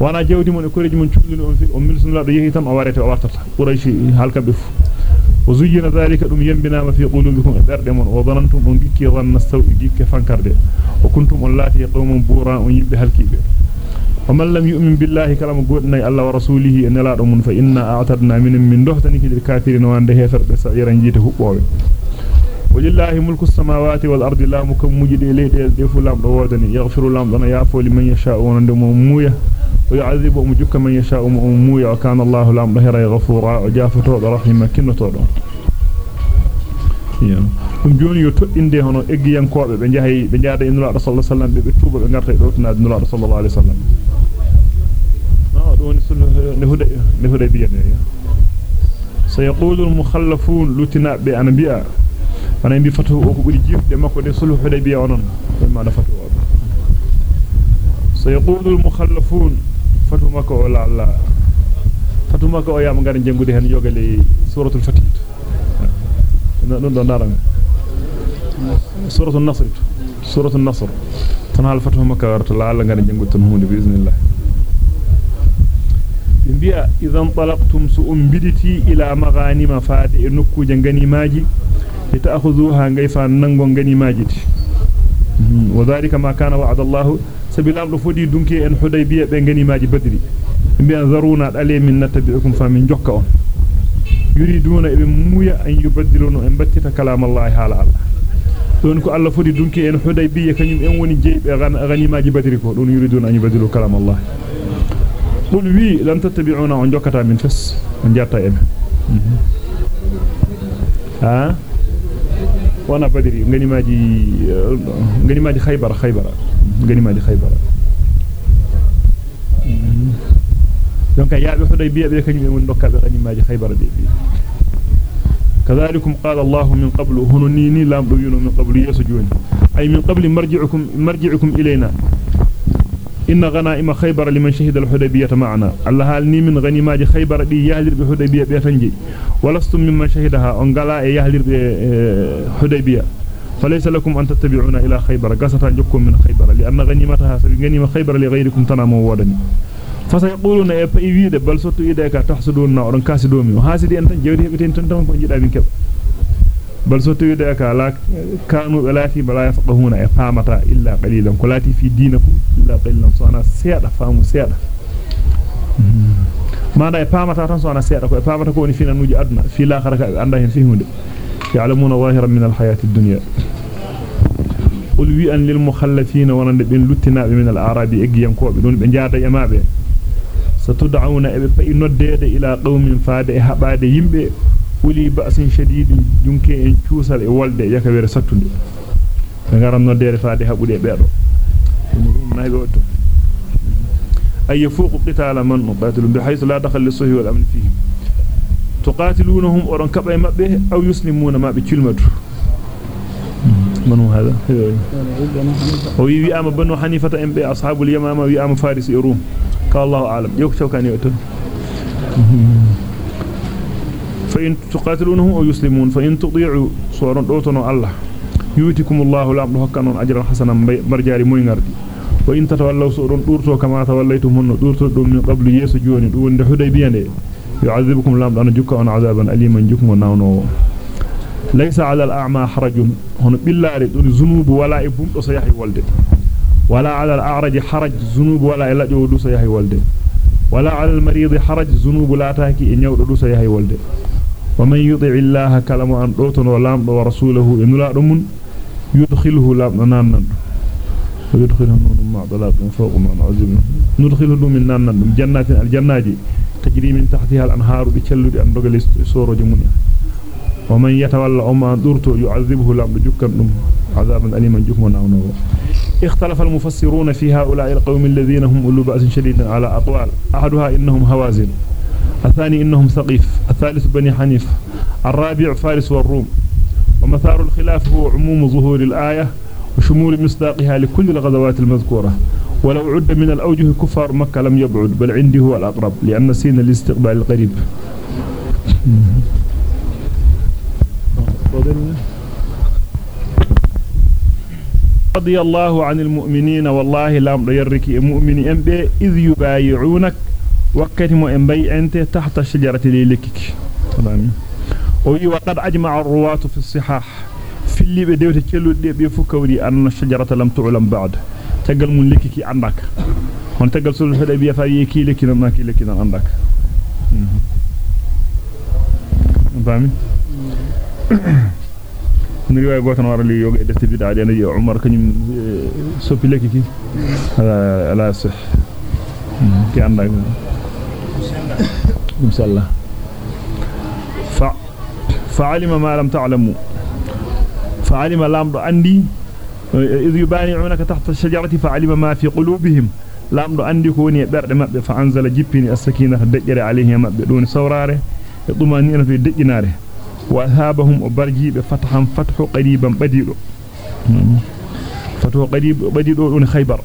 wana jawdi mon e koreji mon cullino on fi on milsuna do yehi tan o warete o wartata quraishi halka be fu وزين ذلك دم ينبنا في قلوبكم برد من وظننتم أن جيكي ظن السوء جيك فانكرده. وكنتم اللاتي قوم بورا أن يبه هلكيبه ومن لم يؤمن بالله كلام غودنا الله ورسوله إن لا دم فإنا أعتدنا من من دوحتني في الكافرين وأن هيفر بسيرا جيته ولله ملك السماوات والأرض لا مكمج إليه يزدف لهم بوادني يغفر لهم لنا يعفو لمن يشاء ونندم أمويا ويعذب أمجك من يشاء أمويا وكان الله لهم بهرا يغفورا وجافتوا ورحمة كنتوا dum joni yo tindi hono eggiyan koobe be jahay be jaade inna rasulullah sallallahu alaihi wasallam. Be be tuuba be نهدى بيان سيقول المخلفون لتنا بأنبياء أنا يمبي فتو أكو بدي جيف دي مكو دي صلح حديبية ونن ما دفتو سيقول المخلفون فتو مكو ولا لا فتو مكو يا مغار جنگو دي هن يوغالي سورة الفتح نون دون دارم سورة النصر سورة النصر تنال فتو مكو ورطة لا الله غار جنگو تنهون بإذن الله biya idan talaqtum su umbiditi ila maghanima faade e nokkuje ganimaaji ngayfa nango ganimaaji wa dhalika ma kana wa'ada Allah sabilam do fodi dunki en hudaybiya be ganimaaji badri biya zaruna dale min natabi'ukum fa min jokka on yuriduna e muya an yubaddiluna en battita kalam Allah hala Allah don ko Allah fodi dunki en hudaybiya kanyum en woni jeybe ganimaaji badri ko don yuriduna an yubaddilu kalam Allah قل وي لن تتبعونا on jokata min fes on jarta en ha وأنا بدري غني ما دي غني ما دي خيبر خيبر غني ما دي خيبر دونك يا بحدي بي بي كني من دوكا غني ما دي خيبر دي بي كذلك قال الله من قبل هنني لم يؤمن من قبل يسجون. أي من قبل مرجعكم مرجعكم إلينا. إن غنائم خيبر لمن شهد الحديبية معنا الله هالني من غنيمات خيبر دي يهلر بحديبية بيتنجي ولستم ممن شهدها انغلا يهلر بحديبية فليس لكم أن تتبعون إلى خيبر قصة جكم من خيبر لأن غنيمتها غنيمة خيبر لغيركم تناموا ودني فسيقولون يا بيويد بل سوتو إيديك تحسدون ورن كاسدومي وحاسدي أنت جودي هبتين تنتم كون من بل سوتو إيديك لا كانوا بلاتي بلا يفقهون إفهامتا إلا قليلا. كلاتي في دينكم إلا قليلا. سوانا سيادة فهموا سيادة. ما دا إفهامتا تنسوانا سيادة؟ كو إفهامتا كوني فينا نوجي أدنى. في الآخرة عندهم فيهم دي يعلمون ظاهرا من الحياة الدنيا. قل وي أن للمخلفين ونند بين لتنا من الأعراب إجيان كوب دون بنجاد يمابه ستدعون ila qaumin faade e habade yimbe uli ba'sin shadid junke en ciusal e walde yakawere sattunde be garanno deere faade habude beedo dum non أي فوق قطع على من قاتل بحيث لا دخل للصهي والأمن فيه تقاتلونهم أوران كبعي ما به أو يسلمون ما بكل مدر من هو هذا ويوي آم بن حنيفة أم بي أصحاب اليمامة ويوي آم فارس إروم قال الله أعلم يكتب كان يؤتب فإن تقاتلونهم أو يسلمون فإن تضيعوا صورا دوتنو الله. يؤتكم الله لام حكنون أجرا حسنا برجاري موينغاردي وإن تتولوا صورا دورتو كما توليتم من دورتو دوم من قبل يسو جوني دون حديبية. ne يعذبكم أنا جوكا أنا عذابا أليما جوكم ناونو ليس على الأعمى حرج. هنا بالله دون ذنوب ولا إبوم دو سيحي ولد ولا على الأعرج حرج. ذنوب ولا إلا جو سيحي ولد ولا على المريض حرج. ذنوب لا تاكي إن يود دو سيحي ولد ومن يطع الله كلام أن دوتن ولام ورسوله إن لا دمون يدخله لام نانن. ويدخله مع ضلال فوق ما نعزمنا ندخله من نانن. جنات الجنات تجري من تحتها الأنهار بتشلد أن دغل سورو جمونيا ومن يتولى أما دورتو يعذبه لام جكن عذابا أليما جكم ونعونه اختلف المفسرون في هؤلاء القوم الذين هم أولو بأس شديد على أطوال أحدها إنهم هوازن. الثاني إنهم ثقيف الثالث بني حنيف الرابع فارس والروم. ومثار الخلاف هو عموم ظهور الآية وشمول مصداقها لكل الغزوات المذكورة. ولو عد من الأوجه كفار مكة لم يبعد بل عندي هو الأقرب لأن سين الاستقبال القريب رضي الله عن المؤمنين والله لام يرك مؤمن امبي إذ يبايعونك وقت مو امبي أنت تحت الشجرة ليلكك تمام. وي وقد أجمع الرواة في الصحاح. في اللي بديوت تشلودي بي فكوري أن الشجرة لم تعلم بعد. تغال من لككي عندك. هون تغال سول فدي بي فاي كي لكي ما كي لكي عندك. فاهمين ni riwaya goto wara li yoga e defte bid'a de nabi Umar kanyum soppi leki ki ala sah ki anda ما فعلم ما لم تعلم فعلم لام دو اندي إذ يبايعونك تحت الشجرة فعلم ما في قلوبهم. لام دو اندي كو وني برده مبه فأنزل جيبني السكينة دجر عليهم مبه دون سوراره. يطماني ان في دجناره وهابهم برجي بفتحهم فتح قريبا بديدو فتح قريب بديدو دون خيبر.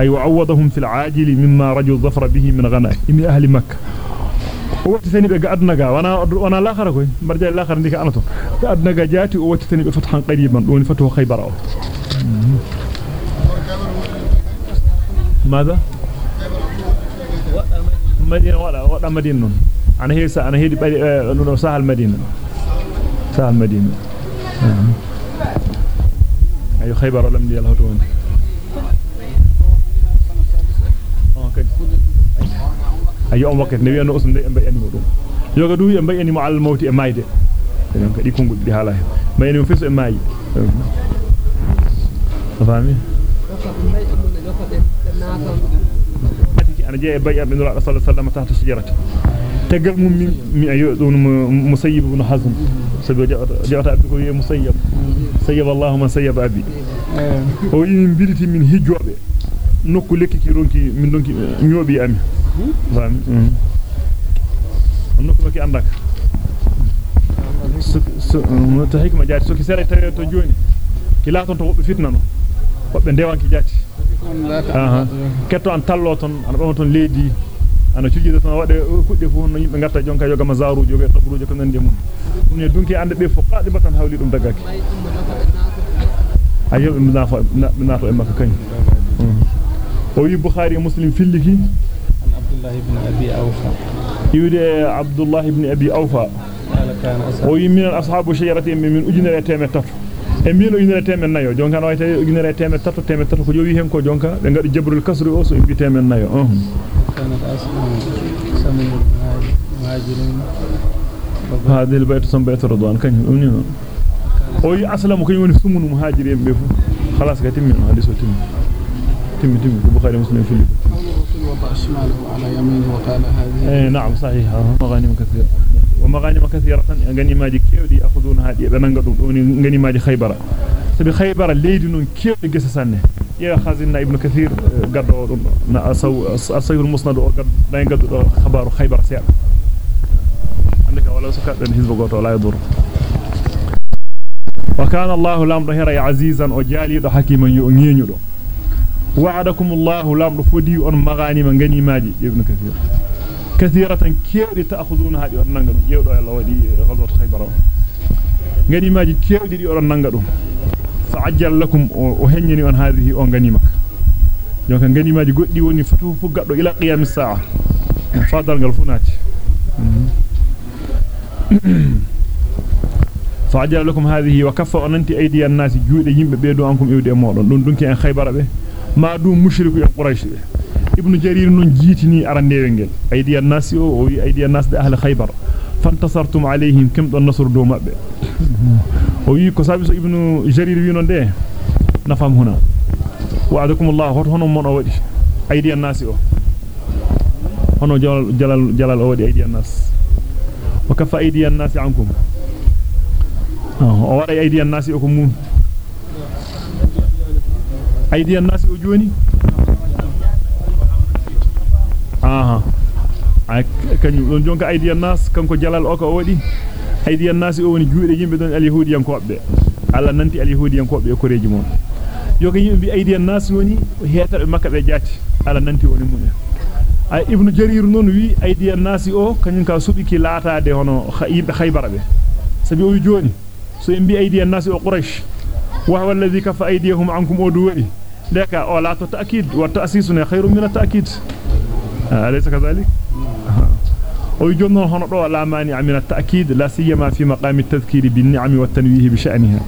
أي وعوضهم في العاجل مما رجوا الظفر به من غنائم. أهل مكة. وقت ثاني بقى أدنغا وأنا وأنا لا خرج مرجع خرج ديك أنا تو. أدنغا جاتي وقت ثاني بفتحا قريبا. فتح خيبر أو ماذا؟ مدينة ولا ولا مدينة أنا هي أنا هي بدي سهل مدينة. سهل مدينة. أيو خيبر لم دي الله تون أيو أم وقت. نبي أنا أصلا أم بيني مدوم يوجا دوي أم بيني مع الموت أم مايد يعني كدي كونغ دي حاله بيني مفيس أم ماي. فاهمي أنا جاي بيع من الله صلى الله عليه وسلم تحت الشجرة. tegal mum mi ayo don musayyib ibn hazm sabi jawta abbi ko yi musayyib sayyib allah man sayyib abi o yi biliti min hijjobe nokku lekki ki ronki min donki nyobi ami fami nokku maki andaka so to hikma jaati so ki sere tawe to joni ki la ton to wobbe fitna no wobbe ndewanki jaati aha ketto an tallo ton an bama ton leedi ana cujide tan wade kudde fu no yimbe ngatta jonka yoga mazaru joge tabruuje ko nande mun dum ne dunki ande be fu qaadi batan hawli dum dagaki ayo be nafa nafa e makka kany o wi bukhari muslim filliki an abdullah ibn abi awfa yude abdullah ibn abi awfa o wi min ashabu shajarati min ujunere teme tatu e min ujunere teme nayo jonka no wayte ujunere teme tatu teme tatu ko jowi hen ko jonka be ngadi jabrul kasri o so e nayo كانت سمن المهاجرين هذه البيت سم بيت رضوان كان oyi aslamu kany woni sumunu muhajirin be fu khalas ka timmi إيه، نعم صحيح مغانم كثيرة. ومغانم كثيرة. غني ما دي كيو دي يأخذون هذه. بمن غدوني غني ما دي خيبرة. سبي خيبرة ليدن كيو دي غسسانه يا خازن ابن كثير قد نا اسو اسو المسند قد لا ينقد خبر خيبر سير. عندك ولا سكت ان حزب غوتو لا يضر. وكان الله الأمر هي عزيزا وجالي حكيما ينيدو وعدكم الله لام رفدي أن مغاني من جني ماجي. ابن كثير. كثيرة كير تأخذون هذه النعمة يود الله ودي غزوة خيبر. جني ماجي كير دي أرنعمة فعجل لكم وهنني أن هذه أن جني مك. يوم كان جني ماجي قد يوني فتوه فقط إلى قيام الساعة. فادر قلفونات. [coughs] فعجل لكم هذه وكفوا أن أنت أيدي الناس جود يجيب بيدو أنكم يود أمور دون دونك أن خيبر به. Do ankum ewde modon don dunki en khaybara be ma du mushriku en quraish be ibnu jarir non jitini arandewe ngel aydi an-nas o wi aydi an-nas de ahli khaybar fantasartum alayhim kam don nasru do mabbe o wi ko sabi so jarir wi non de nafam huna wa'adakum allah hot hono mon o wadi aydi an-nas o hono jalal jalal o wadi aydi an-nas wa kafa aydi an-nas ankum o wada aydi an-nas o ko mum joni aha ay kanyum don jonka aydi an-nas kanko jalal o ko wadi aydi an-nas o woni juude yimbe don al-yahudiyan kobe alla nanti al-yahudiyan kobe koreji mon yoga yimbe aydi an-nas woni hetabe makka be jati alla nanti woni mun ay ibnu jarir non wi aydi an-nas o kanyum ka subiki laataade hono yimbe khaybara be sabi o joni so en bi aydi an-nas o quraish wa huwa alladhi kafa aydiyahum ankum o duwari ذلك ولا تتأكيد والتأسيسنا خير من التأكيد. آه، أليس كذلك؟ ويجون هنا نرى لا مانع من التأكيد لا سيما في مقام التذكير بالنعم والتنويه بشأنها.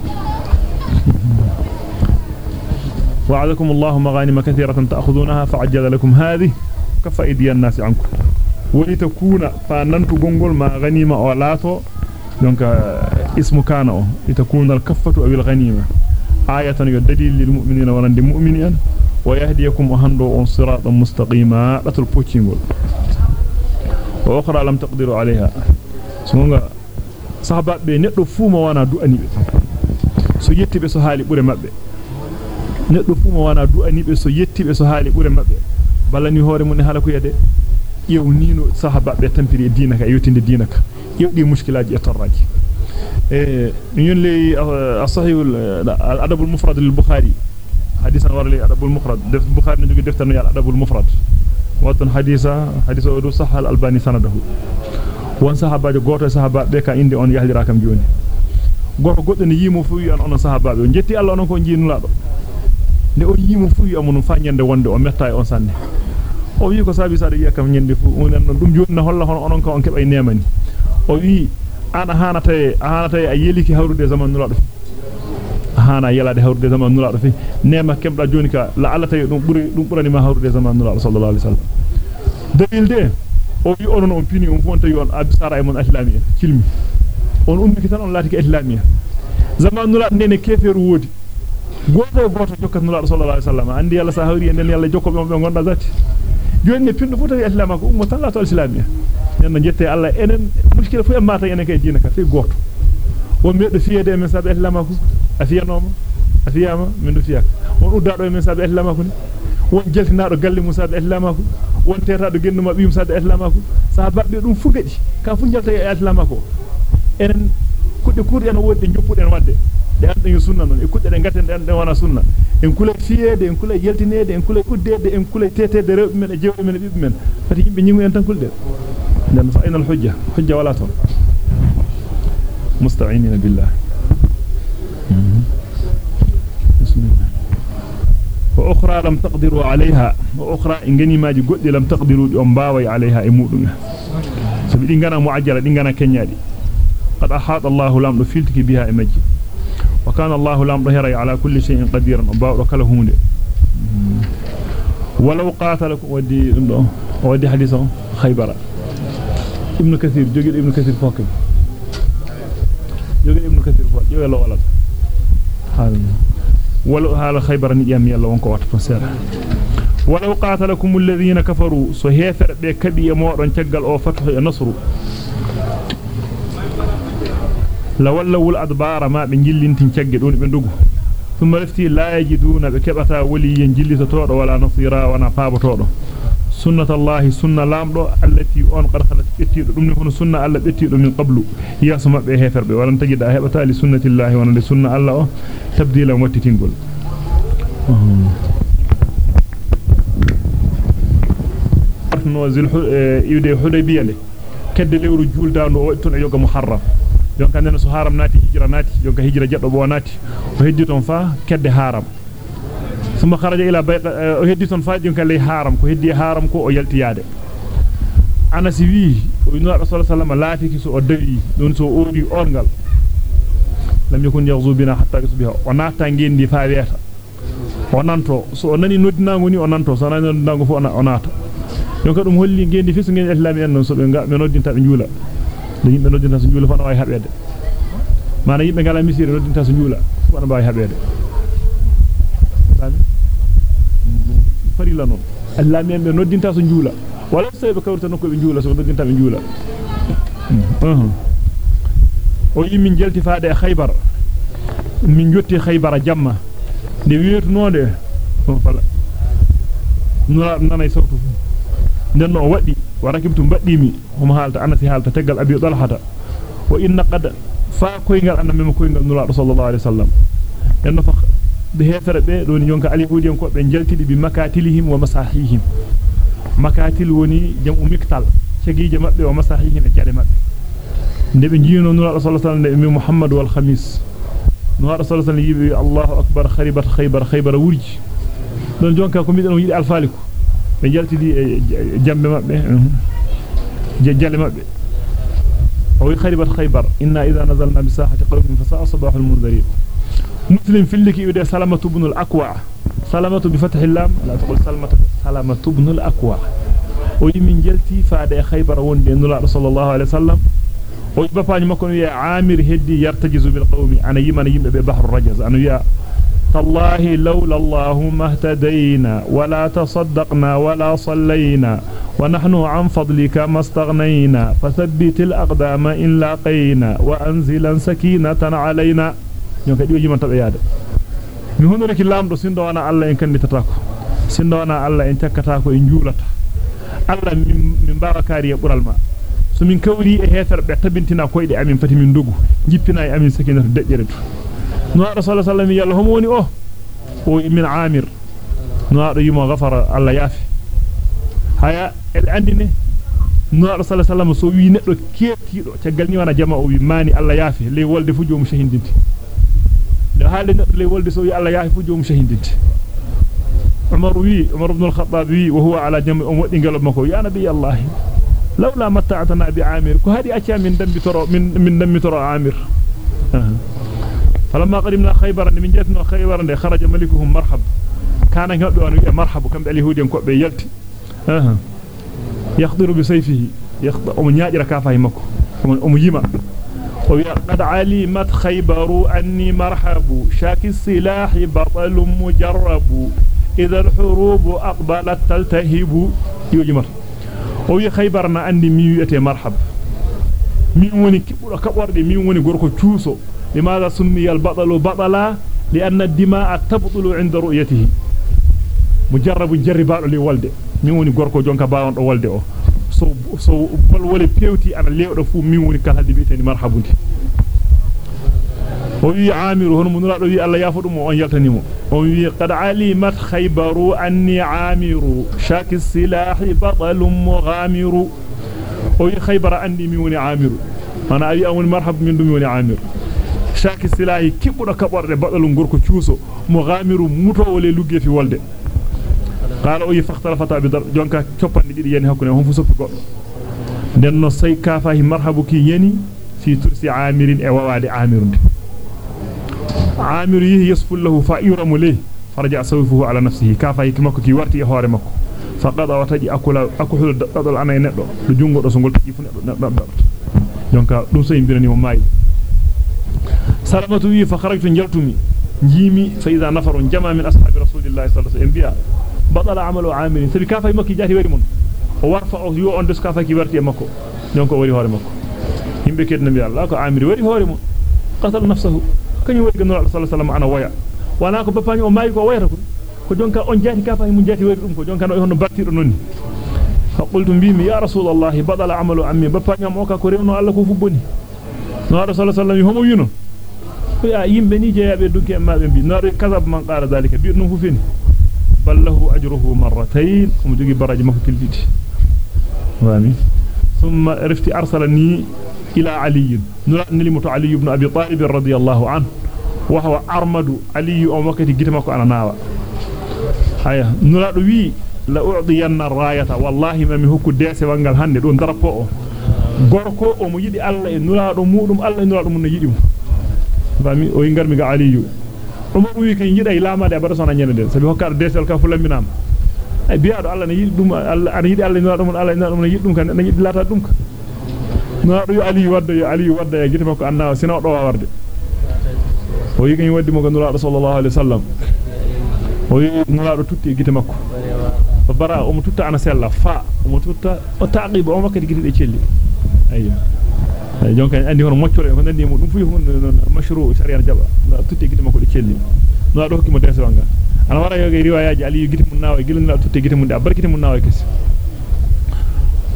وعدكم الله مغانم كثيرة تأخذونها فعجل لكم هذه. كف إيدي الناس عنكم. ولتكون فننت بنقول ما غنيمة ولا تو يونك آه، اسم كانو لتكون الكفة أو الغنيمة. آية يدليل للمؤمنين ورند مؤمنين ويهديكم أهندو أن صراطا مستقيما لا تلبوتشينغول وأخرى لم تقدروا عليها سمونغا صحابات بي نيدو فوما وأنا دو انيبه so yettibe so haali bure mabbe neddo fu mo wana du anibe so yettibe so haali bure mabbe balani hoore mun hala ko yede yew nino sahaba be tampiri diinaka yotinde diinaka yewdi mushkilaji e torraji e al-adab al-mufrad lil-bukhari hadithan war li adab al-mufrad def bukhari ngi deftan yal adab al-mufrad wadon haditha haditha o sahha al-albani sanadahu won sahabajo goto sahaba be ka inde on yahdira kam joni goto goddo ne yimo fu an on sahaba be jetti Allah non ko jinulaado nde o yimo fu amun fa nyande wonde o metta e on sanne o wi ko sabi sada wiya kam nyande fu onen non dum joni na holla hono onon ko on kebay nemani o wi ana hanata e hanata e a yeliki hawrude zaman nulaado hana yelade hawrude zaman nulaado fi nema kebda joni ka la Allah tay dum buri dum burani ma hawrude zaman nulaado sallallahu alaihi wasallam dalil de o wi onon on on fonta yon absara e mon islami cilmi on ummi tan on laati islami zaman nulaado nene keferu wodi goto goto jokkat nulaado sallallahu alaihi wasallam andi yalla sa hawri en yalla jokko be gonda zati joni ne pindo ko ummo tan laato islami nen jette alla enen muskila fu e mata enen kay diina ka fi goto won meddo fiyede men sabe islam ko afiyanoma afiyama min do fiyaka won uddado men sabe islam ko ni won jeltinaado galle musa be islam ko won tetaado genduma bi musa be islam ko sahabbe dum fu gadi ka fu jelta e islam ko enen kudde kurde en wodde joppuden wadde de ande yo sunna non e kudde de gaten de ande wana sunna en kula fiyede en kula yeltinede en kula uddede en kula tetede rewbe men e jewbe men e bibbe men fati yimbe nyimu en tan kulde لأن فأين الحجة حجة ولا تن مستعينين بالله. بسم الله. وأخرى لم تقدروا عليها وأخرى إن جني ما جقدي لم تقدروا أنباوي عليها إمودنا سبيل إن جنا معجلة إن جنا كنيادي. قد أحاط الله لام رفيلتك بها إمجي وكان الله لام رهيرا على كل شيء قديرا أنباو ركلهون ولو قاتلك ودي ودي حديثه خيبره ابن كثير جوجل ابن كثير فوق جوجل ابن كثير فوق يو يلا ولد. حال ولو حال خيبر ني يام يلا وونكو وات فسر ولو قاتلكم الذين كفروا سو هيفر be kabi e modon tiagal o fatu e nasru lawallawul adbara ma be jillintin tiagge don be ndugo ثم لفتي لا يجدون بكبتا وليا جلسة توضو ولا سنة الله سنة لامدو التي أون قد خلت بتيدو دمني هنا سنة ألا بتيدو من قبل به هفر به ولن تجد أهبتا لسنة الله ولن لسنة الله تبديلا وتتنقل نوزل يودي حديبية كد لورو جولدان وقتون أيوغا محرم jonka nen so haram naati hijra naati jonka hijra jaddo bo naati o heddi ton fa kedde haram haram ko heddi haram ko o yaltiyade anas wi o ino rasul sallallahu laatiki so o dawi don so odi orgal lam yakun yaghzu bina hatta yusbiha o naata ngendi fa weta o nanto so o nani noddinango ni o nanto so nani noddinango fu o naata jonka dum holli ngendi fi so ngendi islami en non so be ga be noddinta be njula de yimbe noddinta so njula fana way habede mana yimbe ngala misiri noddinta so njula fana way habede farila non allah men be noddinta so njula wala sebe kawrita nokko be njula so noddinta be njula o yimi jelti faade e khaybar min jotti khaybara jamma de weetunode on fala nura nanay sawtu nden o wadi warakibtu baddimi hum halta anati halta tegal abi dalhata wa inna qad fa koyngal annam koyngal nura sallallahu alaihi wasallam en fa be hefere be doni jonka ali hudien ko be jaltidi bi makatilihim wa masahihim makatil woni jamu miktal cegije mabbe wa masahihim e jade mabbe nde be jiino nura sallallahu alaihi wasallam mi muhammad wal khamis nura sallallahu alaihi wasallam yibi allahu akbar kharibat khaybar khaybar wurji don jonka ko midon yidi alfaliku be jaltidi e jambe mabbe jalle mabbe o kharibat khaybar inna idha nazalna bi sahati qawmin fa sa'a sabahul munzirin مسلم في اللي كيودي سلامة بن الأكوع سلامة بفتح اللام. لا تقول سلامة. سلامة بن الأكوع ويمين جلتي فادي خيبر وندي. نلا رسول الله عليه وسلم. ويبقى مكون يا عامر هدي يرتجز بالقوم. أنا يمن يم ببحر الرجز. أنا يا تالله لولا الله ما اهتدينا ولا تصدقنا ولا صلينا ونحن عن فضلك ما استغنينا فثبت الأقدام إن لاقينا وأنزلا سكينة علينا. Jonka dioji man tabe yaade mi honoraki lamdo sindo wana alla en kanditata ko sindo wana alla en takkata ko en juulata alla min bawa kaari e bural ma so min kawri e hefer be tabintina koyde amin fati min dogu jippina e amin sakinata dejjere to no rasul sallallahu alaihi wasallam yalla homo woni o o min amir no ado yimo ghafara alla yafi haya ebe andine no rasul sallallahu alaihi wasallam so wi neddo ketido tagal ni wana jama o wi mani alla yafi le wolde fu joomu shahindinti da haalde neddo le wolde so wi alla yafi fu joomu shahindinti Umar wi Umar ibn al-Khattab wi wa huwa ala jami um wadi ngelo mako ya nabi Allah lawla matta'tana bi Amir ko hadi acca min dambi toro min min dambi toro Amir فلما قدمنا خيبر من جاتنا خيبر خرج ملكهم مرحب كان يقول ان مرحب كم اليهودين كو بي يلتي آه يخضر بسيفه يخضر ام نياجرا كافاي مكو ام يما قد علمت خيبر أني مرحب شاك السلاح بطل مجرب. إذا الحروب أقبلت تلتهب. يجمر وي خيبرنا أني ميوية مرحب. ميوني كبرد ميوني غوركو تشوسو. لماذا سمي البطل بطلا؟ لأن الدماء تبطل عند رؤيته. مجرب جرباء لولده ميوني غوركو جونكا باون دو ولده so so bol wole pewti ana lewdo fu min woni kala hadi bi'eteni marhabunti o yafu dum on yaltanimo on wi qad alimat khaybaru anni amiru shaki silahi batalum mughamiru o wi khaybara andi mi woni amiru ana awi amul marhab min dum woni amiru shaki silahi kibbudo kaborde batalum gorko ciuso mughamiru muto wole lugge fi wolde قال أو يفختلفتا بدر جونكا تشوباندي ديدي يعني fu soppi goddo denno say kafahi marhabu ki yani fi tursi amirin e wawade amirunde عامر يسف له فايرم له فرجع سوفه على نفسه. كافا يكمك كي ورتي هوري مكو. فقد وتجي اكل اكل ددل اني ندو دو جونغو دو سونغول تي فني ندو دونك دو سي بيرني ما ماي سلامتي فخرجت نجلتمي نجيمي فإذا نفر جمع من أصحاب رسول الله صلى الله عليه وسلم بطل عمل عامر سبي كافا يمك جاتي وري من وارفع يو أون دو كافا كي ورتي مكو. دونك وري هوري مكو. نبي الله. كو عامر وري قتل نفسه. Allah ko amiri wari hore mun qatal nafsuhu kany wari ganu sallallahu alaihi wasallam ana waya. Wana ko bapani o mayi ko wayata ko ko jonka on jati ka fay mun jati wari dum ko jonka no hono battido nonni فقلت بيمي يا رسول الله بدل عمل عمي بابا نيام اوكا كو ريونو الله كو فوبوني نار صلى الله عليه وسلم يهمو ينو يا يمبه ني جيابه دونكي ما be bi كذب من قال ذلك بي دum فوفين بل له اجره مرتين ام جوغي براجي مكو تلديتي وامي ثم عرفت ارسلني إلى علي نلمت علي بن ابي طالب رضي الله عنه وهو ارمد علي o mo yidi alla e nulaado mudum alla e nulaado mun yidi mo bami o yingar mi ga aliyu umar wi kan yida lamade abada sona nyene den sabi hokkar desel ka fulaminam ay biado alla ne yidi dum alla ana yidi alla e nulaado mun alla e nulaado mun yidi dum kan na yidi lata dum ka nulaado yo aliyu wadda yo aliyu wadda e gitama ko anna sina do warde o yi kan waddi mo ga nulaado sallallahu alaihi wasallam o yi nulaado tutti gite makko bara o mo tutta ana sella fa o mo tutta o taqib o makati gidi de celli ayyo ay jonka andi hono moccore ko nandi mo dum fu non mashru sharia jaba tutti gidi makko de celli no do hokki mo dese wanga ana wara yoge riwayaaji ali gidi mun nawa gilna tutti gidi mun de abar gidi mun nawa kesi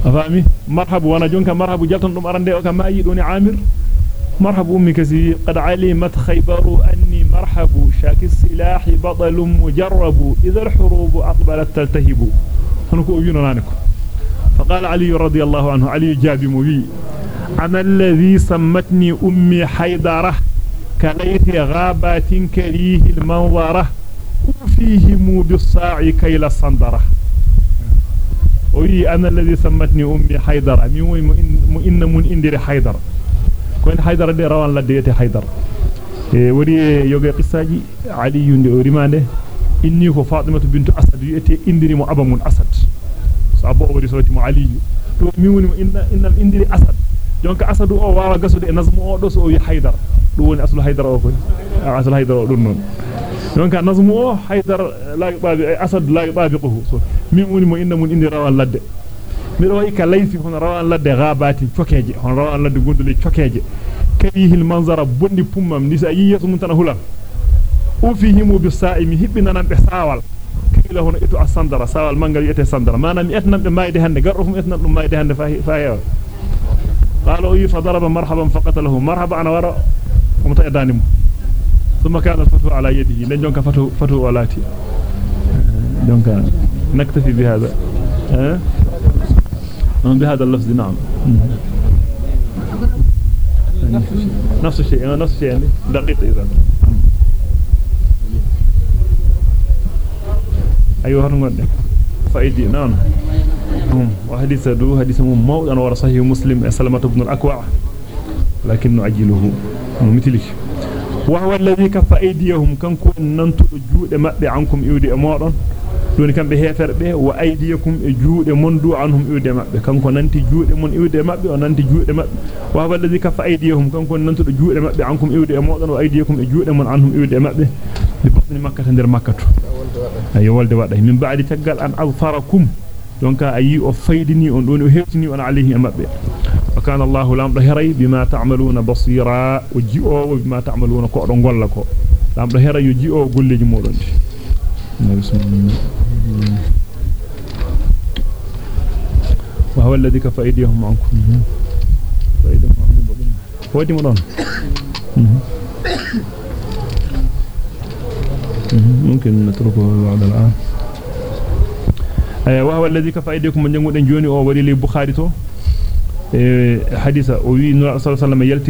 afami marhabu wana jonka marhabu jalton dum arande o kam mayi doni amir أمي كسي قد علمت خيبر أني مرحب. شاك السلاح بطل مجرب إذا الحروب أقبلت تلتهب. هنكو أبينا نانكو. فقال علي رضي الله عنه علي جاب مبي أنا الذي سمتني أمي حيدرة كليت غابات كريه المنظرة فيهم بالصاع كيل الصندرة. وي أنا الذي سمتني أمي حيدر. امي وان من إندري حيدر. كون حيدر دي روان لديتي حيدر. إيه، ودي يوغي قصاجي علي يوندي ريماند إني هو فاطمة بنت أسد. يتي إندري مو أبا من أسد. صابو ودي صوتي مو علي. تو مي وني ان ان اندري أسد. دونك أسد أو واوا غاسو دي نظم أو دوسو حيدر دو وني أصل حيدر أو كون أصل حيدر دون jonka nazmu o haydar la babi asad la babiquhu so mi woni mo inna mun indi rawan ladde mi do ka layfi hono rawan ladde ghabati cokeje hono rawan ladde gondule cokeje karihil manzara bondi pummam ni sa yi yeso mun tan hulan o fihimu bis sa'imi hibbina nan be sawal kila hono eto asandara sawal mangal yete sandara manam etnam be mayde hande gardo fum etnam dum mayde hande fa fa yaw قالوا اي فضرب مرحبا فقتله مرحبا أنا ورا ومتا يدانم ثم كان الفتو على يده. لن جونك فتو فتو ولاتي جونك نكتفي بهذا. ها بهذا اللفظ. نعم. نفس الشيء. نفس الشيء يعني. دقيق إذا. أيوه هرمون فايدي نعم. وحديث دو حديث موضع ورا صحيح مسلم. سلمة بن الأكوع. لكنه أجله مثلك وهو الذي كف أيديهم كان كون ننتو جود مأبي عنكم يودي أمورا دون كان بهفر به وأيديكم جود مندو عنهم يودي مأبي كان كون ننتي جود من يودي مأبي وننتي جود مأبي وهو الذي كف أيديهم كان كون ننتو جود مأبي عنكم يودي أمورا وأيديكم جود من عنهم يودي مأبي لبطن مكة ندر مكة أي والد وعده من بعد تقال أن أظفركم donc ayi o faydini on don o heftini وكان الله لام دهري بما تعملون بصيرا وجيو بما تعملون كو دو غولا كو. لام دهري يجيو غولي مودون وهو الذي كف أيديهم عنكم. فايدهم عنكم بدون ممكن نتركه بعد الآن. وهو الذي كف أيديكم من جنود جوني أو وري لي بخاري تو. حديث أو وي صلى الله عليه وسلم يلتي